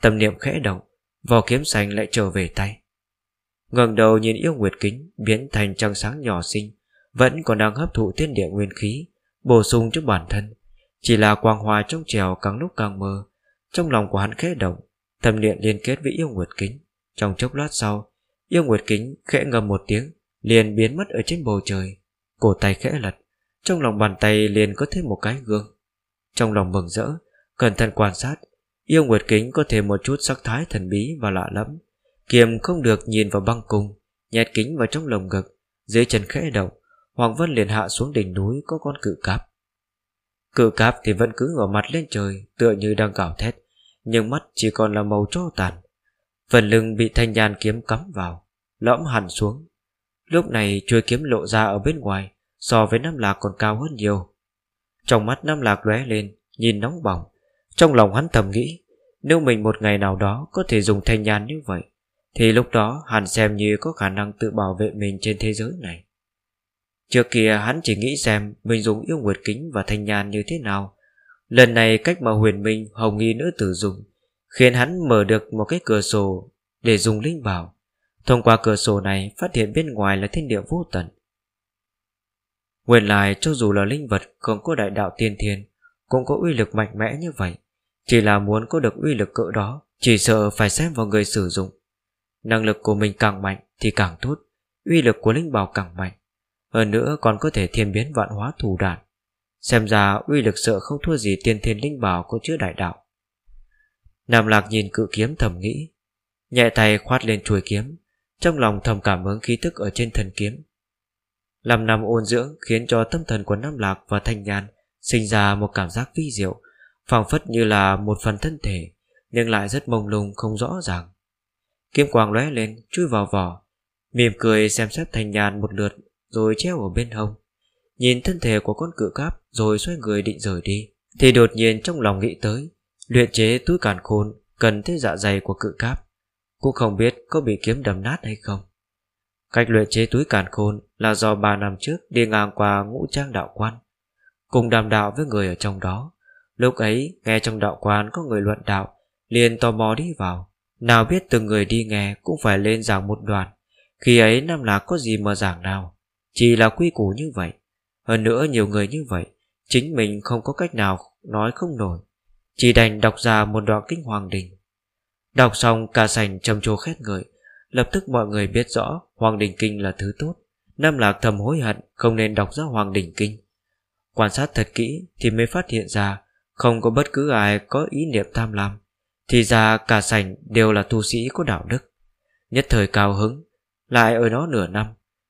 Tâm niệm khẽ động Vò kiếm xanh lại trở về tay. Ngẩng đầu nhìn yêu nguyệt kính, Biến thành trăng sáng nhỏ xinh, Vẫn còn đang hấp thụ thiên địa nguyên khí, Bổ sung cho bản thân. Chỉ là quang hòa trong trèo càng lúc càng mơ Trong lòng của hắn khẽ động, Tâm niệm liên kết với yêu nguyệt kính. Trong chốc lát sau, Yêu nguyệt kính khẽ ngầm một tiếng, Liền biến mất ở trên bầu trời. Cổ tay khẽ lật, Trong lòng bàn tay liền có thêm một cái gương. Trong lòng mừng rỡ, Cẩn thận quan sát Yêu nguyệt kính có thêm một chút sắc thái thần bí và lạ lẫm. Kiềm không được nhìn vào băng cung, Nhét kính vào trong lồng ngực, Dưới chân khẽ động, Hoàng Vân liền hạ xuống đỉnh núi có con cự cáp. Cự cáp thì vẫn cứ ngửa mặt lên trời, Tựa như đang gào thét, Nhưng mắt chỉ còn là màu tro tàn. Phần lưng bị thanh nhàn kiếm cắm vào, Lõm hẳn xuống. Lúc này chuôi kiếm lộ ra ở bên ngoài, So với Nam Lạc còn cao hơn nhiều. Trong mắt Nam Lạc lóe lên, Nhìn nóng bỏng. Trong lòng hắn thầm nghĩ, Nếu mình một ngày nào đó có thể dùng thanh nhàn như vậy, Thì lúc đó hắn xem như có khả năng tự bảo vệ mình trên thế giới này. Trước kia hắn chỉ nghĩ xem Mình dùng yêu nguyệt kính và thanh nhàn như thế nào. Lần này cách mà huyền minh Hồng nghi nữ tử dùng, Khiến hắn mở được một cái cửa sổ Để dùng linh bảo. Thông qua cửa sổ này phát hiện bên ngoài là thiên địa vô tận. Nguyên lại cho dù là linh vật không có đại đạo tiên thiên cũng có uy lực mạnh mẽ như vậy. Chỉ là muốn có được uy lực cỡ đó, Chỉ sợ phải xem vào người sử dụng. Năng lực của mình càng mạnh thì càng tốt, Uy lực của linh bảo càng mạnh. Hơn nữa còn có thể thiên biến vạn hóa thủ đạn Xem ra uy lực sợ không thua gì tiên thiên linh bảo có chứa đại đạo. Nam Lạc nhìn cự kiếm thầm nghĩ, Nhẹ tay khoát lên chuôi kiếm, Trong lòng thầm cảm ứng khí tức ở trên thần kiếm. Làm năm ôn dưỡng Khiến cho tâm thần của Nam Lạc và Thanh nhàn. Sinh ra một cảm giác vi diệu, phảng phất như là một phần thân thể, Nhưng lại rất mông lung, không rõ ràng. Kiếm quang lóe lên, Chui vào vỏ, Mỉm cười xem xét thành nhàn một lượt, Rồi treo ở bên hông. Nhìn thân thể của con cự cáp, Rồi xoay người định rời đi, Thì đột nhiên trong lòng nghĩ tới, Luyện chế túi càn khôn Cần tới dạ dày của cự cáp, Cũng không biết có bị kiếm đầm nát hay không. Cách luyện chế túi càn khôn Là do 3 năm trước đi ngang qua ngũ trang đạo quan. Cùng đàm đạo với người ở trong đó. Lúc ấy, nghe trong đạo quán có người luận đạo, liền tò mò đi vào. Nào biết từng người đi nghe Cũng phải lên giảng một đoạn. Khi ấy Nam Lạc có gì mà giảng nào? Chỉ là quy củ như vậy. Hơn nữa nhiều người như vậy, Chính mình không có cách nào nói không nổi. Chỉ đành đọc ra một đoạn kinh hoàng đình. Đọc xong, cả sành trầm trồ khét ngợi. Lập tức mọi người biết rõ Hoàng đình kinh là thứ tốt. Nam Lạc thầm hối hận Không nên đọc ra Hoàng đình kinh. Quan sát thật kỹ thì mới phát hiện ra không có bất cứ ai có ý niệm tham lam. Thì ra cả sảnh đều là tu sĩ có đạo đức. Nhất thời cao hứng, lại ở đó nửa năm.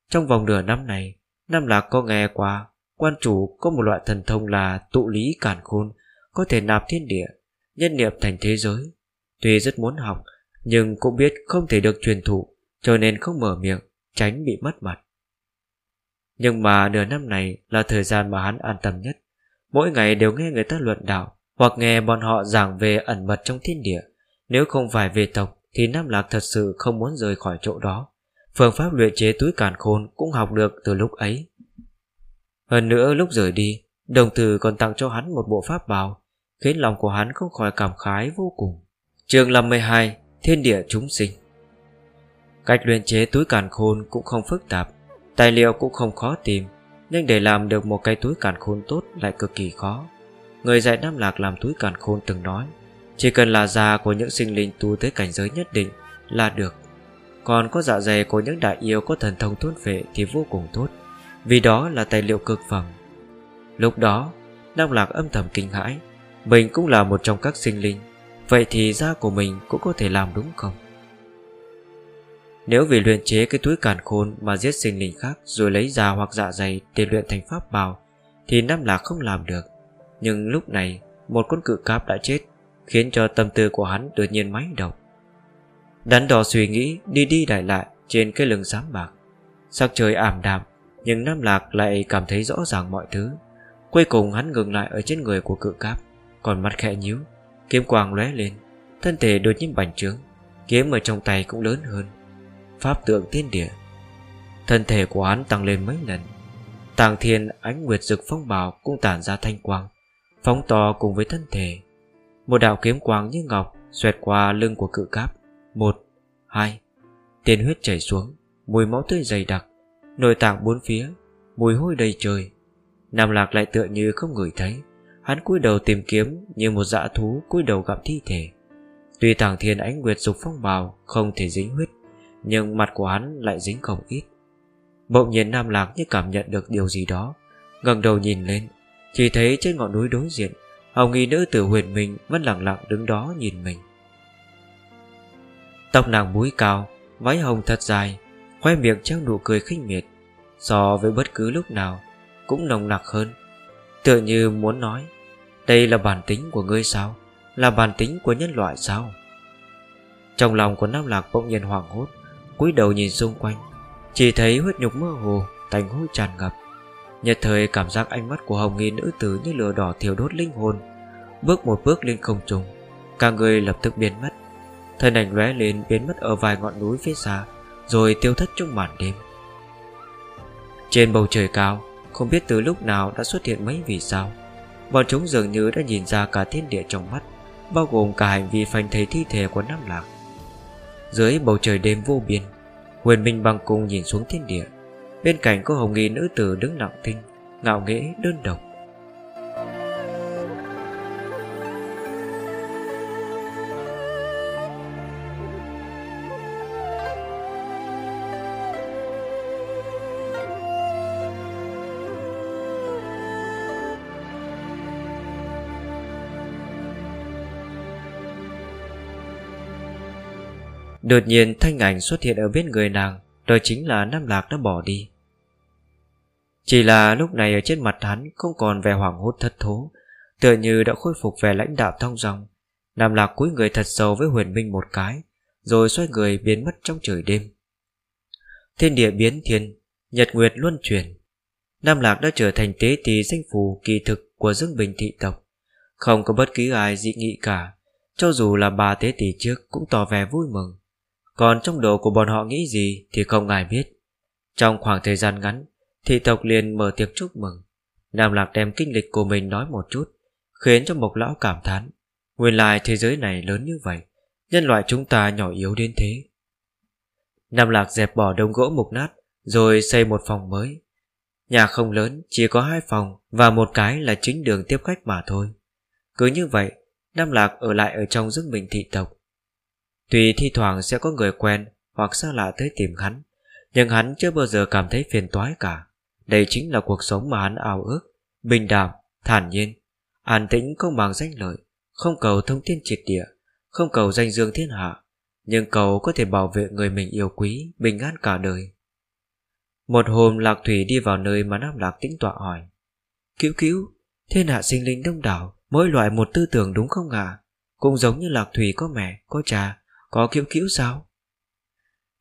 Trong vòng nửa năm này, Nam Lạc có nghe qua quan chủ có một loại thần thông là tụ lý cản khôn, có thể nạp thiên địa, nhân niệm thành thế giới. Tuy rất muốn học, nhưng cũng biết không thể được truyền thụ, cho nên không mở miệng, tránh bị mất mặt. Nhưng mà nửa năm này là thời gian mà hắn an tâm nhất. Mỗi ngày đều nghe người ta luận đạo, hoặc nghe bọn họ giảng về ẩn mật trong thiên địa. Nếu không phải về tộc, thì Nam Lạc thật sự không muốn rời khỏi chỗ đó. Phương pháp luyện chế túi càn khôn cũng học được từ lúc ấy. Hơn nữa lúc rời đi, đồng tử còn tặng cho hắn một bộ pháp bào, khiến lòng của hắn không khỏi cảm khái vô cùng. Chương 52 Thiên địa chúng sinh Cách luyện chế túi càn khôn cũng không phức tạp, tài liệu cũng không khó tìm, nhưng để làm được một cái túi càn khôn tốt lại cực kỳ khó. Người dạy Nam Lạc làm túi càn khôn từng nói, chỉ cần là già của những sinh linh tu tới cảnh giới nhất định là được. Còn có dạ dày của những đại yêu có thần thông thôn vệ thì vô cùng tốt, vì đó là tài liệu cực phẩm. Lúc đó, Nam Lạc âm thầm kinh hãi, mình cũng là một trong các sinh linh, vậy thì da của mình cũng có thể làm đúng không? Nếu vì luyện chế cái túi càn khôn mà giết sinh linh khác rồi lấy già hoặc dạ dày để luyện thành pháp bào thì Nam Lạc không làm được. Nhưng lúc này, một con cự cáp đã chết, khiến cho tâm tư của hắn đột nhiên máy động. Đắn đo suy nghĩ, đi đi đại lại trên cái lưng xám bạc. Sắc trời ảm đạm, nhưng Nam Lạc lại cảm thấy rõ ràng mọi thứ. Cuối cùng hắn ngừng lại ở trên người của cự cáp, còn mắt khẽ nhíu, kiếm quang lóe lên, thân thể đột nhiên bành trướng, kiếm ở trong tay cũng lớn hơn pháp tượng thiên địa. Thân thể của hắn tăng lên mấy lần. Tàng thiên ánh nguyệt rực phong bào cũng tản ra thanh quang, phóng to cùng với thân thể. Một đạo kiếm quang như ngọc xoẹt qua lưng của cự cáp. Một, hai tiền huyết chảy xuống, mùi máu tươi dày đặc, nội tạng bốn phía, mùi hôi đầy trời. Nam lạc lại tựa như không ngửi thấy, hắn cúi đầu tìm kiếm như một dã thú cúi đầu gặm thi thể. Tuy tàng thiên ánh nguyệt dục phong bào không thể dính huyết nhưng mặt của hắn lại dính không ít. Bỗng nhiên Nam Lạc như cảm nhận được điều gì đó, ngẩng đầu nhìn lên, Chỉ thấy trên ngọn núi đối diện, Hồng nghi nữ tử huyền mình Vẫn lặng lặng đứng đó nhìn mình. Tóc nàng búi cao, Váy hồng thật dài, Khoe miệng treo nụ cười khinh miệt, So với bất cứ lúc nào Cũng nồng nặc hơn. Tựa như muốn nói, Đây là bản tính của ngươi sao? Là bản tính của nhân loại sao? Trong lòng của Nam Lạc bỗng nhiên hoảng hốt cúi đầu nhìn xung quanh. Chỉ thấy huyết nhục mơ hồ, Tành hôi tràn ngập. Nhật thời cảm giác ánh mắt của hồng nghi nữ tử Như lửa đỏ thiêu đốt linh hồn. Bước một bước lên không trung, Cả người lập tức biến mất. Thân ảnh lóe lên biến mất ở vài ngọn núi phía xa, Rồi tiêu thất trong màn đêm. Trên bầu trời cao, Không biết từ lúc nào đã xuất hiện mấy vì sao. Bọn chúng dường như đã nhìn ra cả thiên địa trong mắt, Bao gồm cả hành vi phanh thấy thi thể của Nam Lạc dưới bầu trời đêm vô biên. Huyền Minh băng cung nhìn xuống thiên địa. Bên cạnh có hồng nghi nữ tử đứng lặng thinh, Ngạo nghễ, đơn độc. Đột nhiên thanh ảnh xuất hiện ở bên người nàng, Đó chính là Nam Lạc đã bỏ đi. Chỉ là lúc này ở trên mặt hắn Không còn vẻ hoảng hốt thất thố, Tựa như đã khôi phục vẻ lãnh đạo thong dòng. Nam Lạc cúi người thật sâu với huyền minh một cái, Rồi xoay người biến mất trong trời đêm. Thiên địa biến thiên, Nhật Nguyệt luân chuyển. Nam Lạc đã trở thành tế tỳ danh phù kỳ thực của Dương Bình thị tộc. Không có bất cứ ai dị nghị cả, Cho dù là bà tế tỷ trước cũng tỏ vẻ vui mừng còn trong đầu của bọn họ nghĩ gì Thì không ai biết. Trong khoảng thời gian ngắn, Thị tộc liền mở tiệc chúc mừng. Nam Lạc đem kinh lịch của mình nói một chút, Khiến cho Mộc Lão cảm thán. Nguyên lai thế giới này lớn như vậy, Nhân loại chúng ta nhỏ yếu đến thế. Nam Lạc dẹp bỏ đông gỗ mục nát, Rồi xây một phòng mới. Nhà không lớn, Chỉ có hai phòng Và một cái là chính đường tiếp khách mà thôi. Cứ như vậy Nam Lạc ở lại ở trong giấc mình thị tộc. Tuy thi thoảng sẽ có người quen hoặc xa lạ tới tìm hắn, nhưng hắn chưa bao giờ cảm thấy phiền toái cả. Đây chính là cuộc sống mà hắn ao ước, bình đạm, thản nhiên, an tĩnh không bằng danh lợi, không cầu thông tin triệt địa, không cầu danh dương thiên hạ, nhưng cầu có thể bảo vệ người mình yêu quý, bình an cả đời. Một hôm Lạc Thủy đi vào nơi mà Nam Lạc tĩnh tọa hỏi. Cứu cứu, thiên hạ sinh linh đông đảo, mỗi loại một tư tưởng đúng không ạ? Cũng giống như Lạc Thủy có mẹ, có cha, có cứu cứu sao?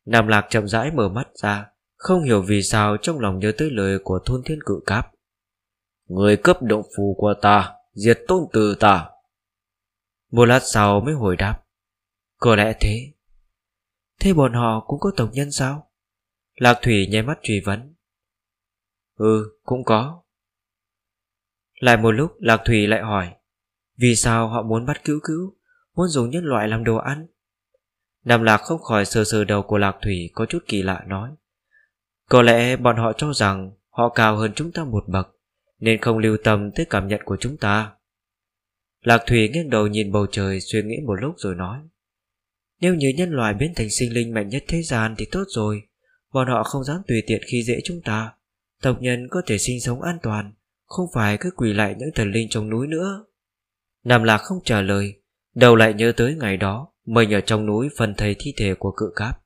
Nam Lạc chậm rãi mở mắt ra, không hiểu vì sao trong lòng nhớ tới lời của thôn thiên cự cáp. Người cấp động phù của ta, diệt tôn từ ta. Một lát sau mới hồi đáp. Có lẽ thế. Thế bọn họ cũng có tộc nhân sao? Lạc Thủy nháy mắt truy vấn. Ừ, cũng có. Lại một lúc Lạc Thủy lại hỏi. Vì sao họ muốn bắt cứu cứu, muốn dùng nhân loại làm đồ ăn? Nam Lạc không khỏi sờ sờ đầu của Lạc Thủy có chút kỳ lạ nói. Có lẽ bọn họ cho rằng họ cao hơn chúng ta một bậc, nên không lưu tâm tới cảm nhận của chúng ta. Lạc Thủy nghiêng đầu nhìn bầu trời suy nghĩ một lúc rồi nói. Nếu như nhân loại biến thành sinh linh mạnh nhất thế gian thì tốt rồi, bọn họ không dám tùy tiện khi dễ chúng ta. Tộc nhân có thể sinh sống an toàn, không phải cứ quỳ lại những thần linh trong núi nữa. Nam Lạc không trả lời, đầu lại nhớ tới ngày đó, mình ở trong núi phần thấy thi thể của cự cáp,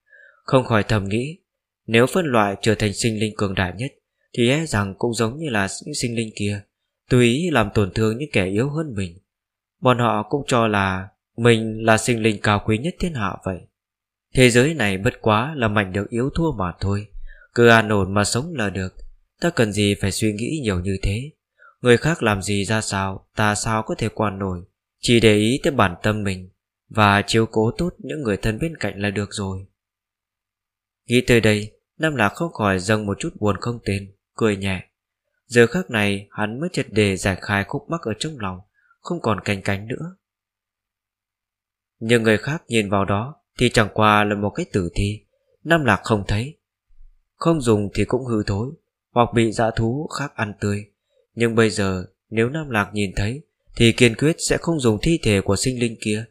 không khỏi thầm nghĩ, nếu phân loại trở thành sinh linh cường đại nhất, thì e rằng cũng giống như là những sinh linh kia, tùy ý làm tổn thương những kẻ yếu hơn mình. Bọn họ cũng cho là mình là sinh linh cao quý nhất thiên hạ vậy. Thế giới này bất quá là mạnh được yếu thua mà thôi, cứ an ổn mà sống là được, ta cần gì phải suy nghĩ nhiều như thế. Người khác làm gì ra sao, ta sao có thể quan nổi, chỉ để ý tới bản tâm mình và chiếu cố tốt những người thân bên cạnh là được rồi. Nghĩ tới đây, Nam Lạc không khỏi dâng một chút buồn không tên, cười nhẹ. Giờ khắc này hắn mới chật đề giải khai khúc mắc ở trong lòng, không còn canh cánh nữa. Nhưng người khác nhìn vào đó thì chẳng qua là một cái tử thi, Nam Lạc không thấy. Không dùng thì cũng hư thối, hoặc bị dã thú khác ăn tươi. Nhưng bây giờ nếu Nam Lạc nhìn thấy thì kiên quyết sẽ không dùng thi thể của sinh linh kia.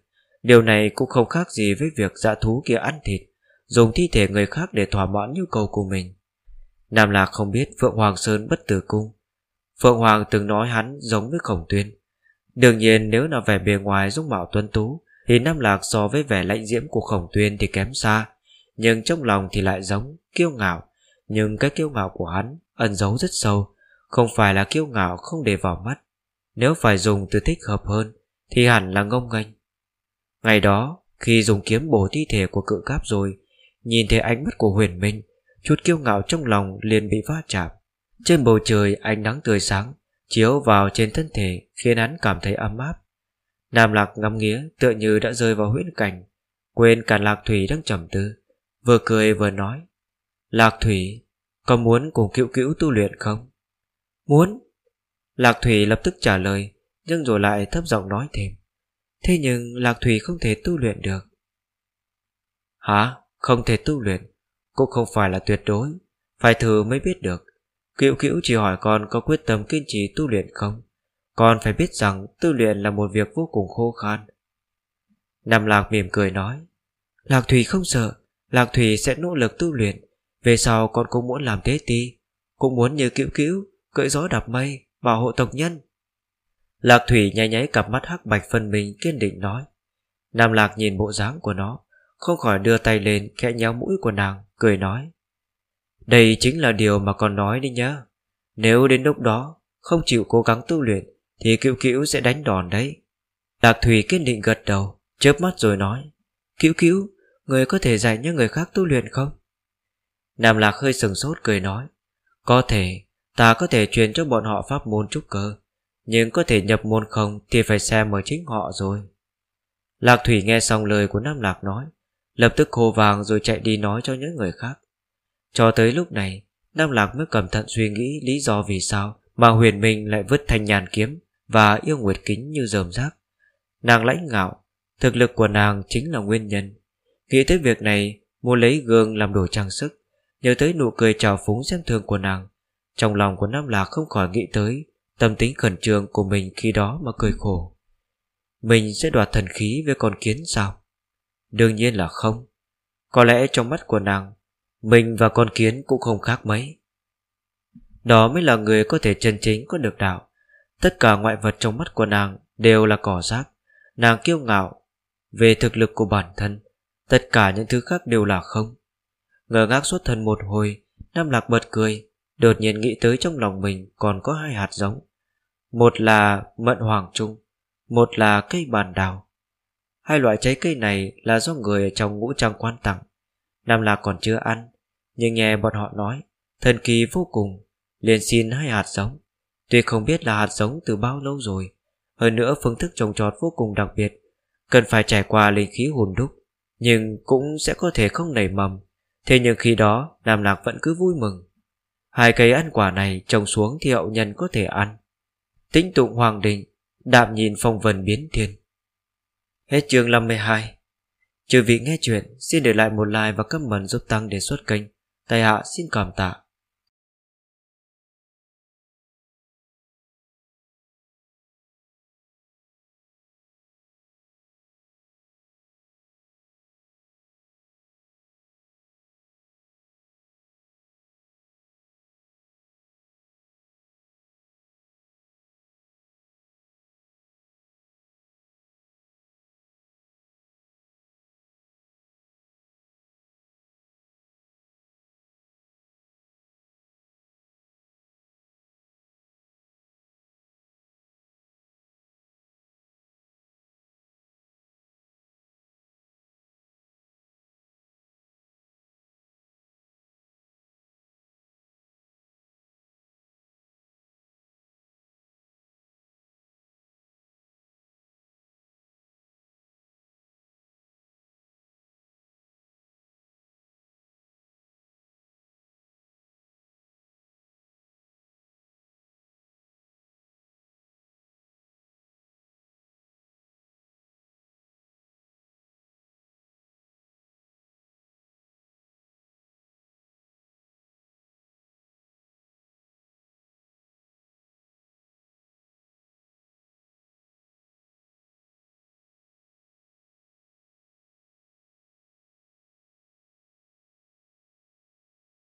Điều này cũng không khác gì với việc dã thú kia ăn thịt, dùng thi thể người khác để thỏa mãn nhu cầu của mình. Nam Lạc không biết Phượng Hoàng Sơn bất tử cung. Phượng Hoàng từng nói hắn giống với khổng tuyên. Đương nhiên nếu là vẻ bề ngoài dung mạo tuân tú, thì Nam Lạc so với vẻ lãnh diễm của khổng tuyên thì kém xa. Nhưng trong lòng thì lại giống, kiêu ngạo. Nhưng cái kiêu ngạo của hắn ẩn giấu rất sâu, không phải là kiêu ngạo không để vào mắt. Nếu phải dùng từ thích hợp hơn, thì hẳn là ngông nghênh. Ngày đó, khi dùng kiếm bổ thi thể của cự cáp rồi, nhìn thấy ánh mắt của huyền minh, chút kiêu ngạo trong lòng liền bị va chạm. Trên bầu trời ánh nắng tươi sáng, chiếu vào trên thân thể khiến hắn cảm thấy ấm áp. Nam Lạc ngắm nghía tựa như đã rơi vào huyễn cảnh, quên cả Lạc Thủy đang trầm tư, vừa cười vừa nói. Lạc Thủy, có muốn cùng cựu cữu tu luyện không? Muốn. Lạc Thủy lập tức trả lời, nhưng rồi lại thấp giọng nói thêm. Thế nhưng Lạc Thủy không thể tu luyện được. Hả? Không thể tu luyện? Cũng không phải là tuyệt đối, phải thử mới biết được. Cựu cữu chỉ hỏi con có quyết tâm kiên trì tu luyện không? Con phải biết rằng tu luyện là một việc vô cùng khô khan. Nam Lạc mỉm cười nói. Lạc Thủy không sợ, Lạc Thủy sẽ nỗ lực tu luyện. Về sau con cũng muốn làm thế ti, cũng muốn như cựu cữu, cưỡi gió đạp mây, bảo hộ tộc nhân. Lạc Thủy nháy nháy cặp mắt hắc bạch phân minh kiên định nói. Nam Lạc nhìn bộ dáng của nó, không khỏi đưa tay lên khẽ nhéo mũi của nàng, cười nói. Đây chính là điều mà con nói đi nhá. Nếu đến lúc đó không chịu cố gắng tu luyện thì cựu cữu sẽ đánh đòn đấy. Lạc Thủy kiên định gật đầu, chớp mắt rồi nói. Cữu cữu, người có thể dạy những người khác tu luyện không? Nam Lạc hơi sừng sốt cười nói. Có thể, ta có thể truyền cho bọn họ pháp môn trúc cơ. Nhưng có thể nhập môn không Thì phải xem ở chính họ rồi. Lạc Thủy nghe xong lời của Nam Lạc nói, Lập tức khô vàng rồi chạy đi nói cho những người khác. Cho tới lúc này, Nam Lạc mới cẩn thận suy nghĩ lý do vì sao Mà huyền minh lại vứt thanh nhàn kiếm Và yêu nguyệt kính như dờm rác. Nàng lãnh ngạo, Thực lực của nàng chính là nguyên nhân. Nghĩ tới việc này, Muốn lấy gương làm đồ trang sức, Nhớ tới nụ cười trào phúng xem thường của nàng, Trong lòng của Nam Lạc không khỏi nghĩ tới Tâm tính khẩn trương của mình khi đó mà cười khổ Mình sẽ đoạt thần khí với con kiến sao Đương nhiên là không Có lẽ trong mắt của nàng Mình và con kiến cũng không khác mấy Đó mới là người có thể chân chính có được đạo Tất cả ngoại vật trong mắt của nàng đều là cỏ rác. Nàng kiêu ngạo về thực lực của bản thân. Tất cả những thứ khác đều là không. Ngờ ngác suốt thân một hồi, Nam Lạc bật cười, đột nhiên nghĩ tới trong lòng mình còn có hai hạt giống. Một là mận hoàng trung, một là cây bàn đào. Hai loại trái cây này là do người ở trong ngũ trang quan tặng. Nam Lạc còn chưa ăn, nhưng nghe bọn họ nói, thần kỳ vô cùng, liền xin hai hạt giống. Tuy không biết là hạt giống từ bao lâu rồi, hơn nữa phương thức trồng trọt vô cùng đặc biệt, cần phải trải qua linh khí hồn đúc, nhưng cũng sẽ có thể không nảy mầm. Thế nhưng khi đó, Nam Lạc vẫn cứ vui mừng. Hai cây ăn quả này trồng xuống thì hậu nhân có thể ăn. Tính tụng hoàng đình, đạm nhìn phong vần biến thiên. Hết chương 52 Chư vị nghe chuyện, xin để lại một like và comment giúp tăng đề xuất kênh. Tài hạ xin cảm tạ.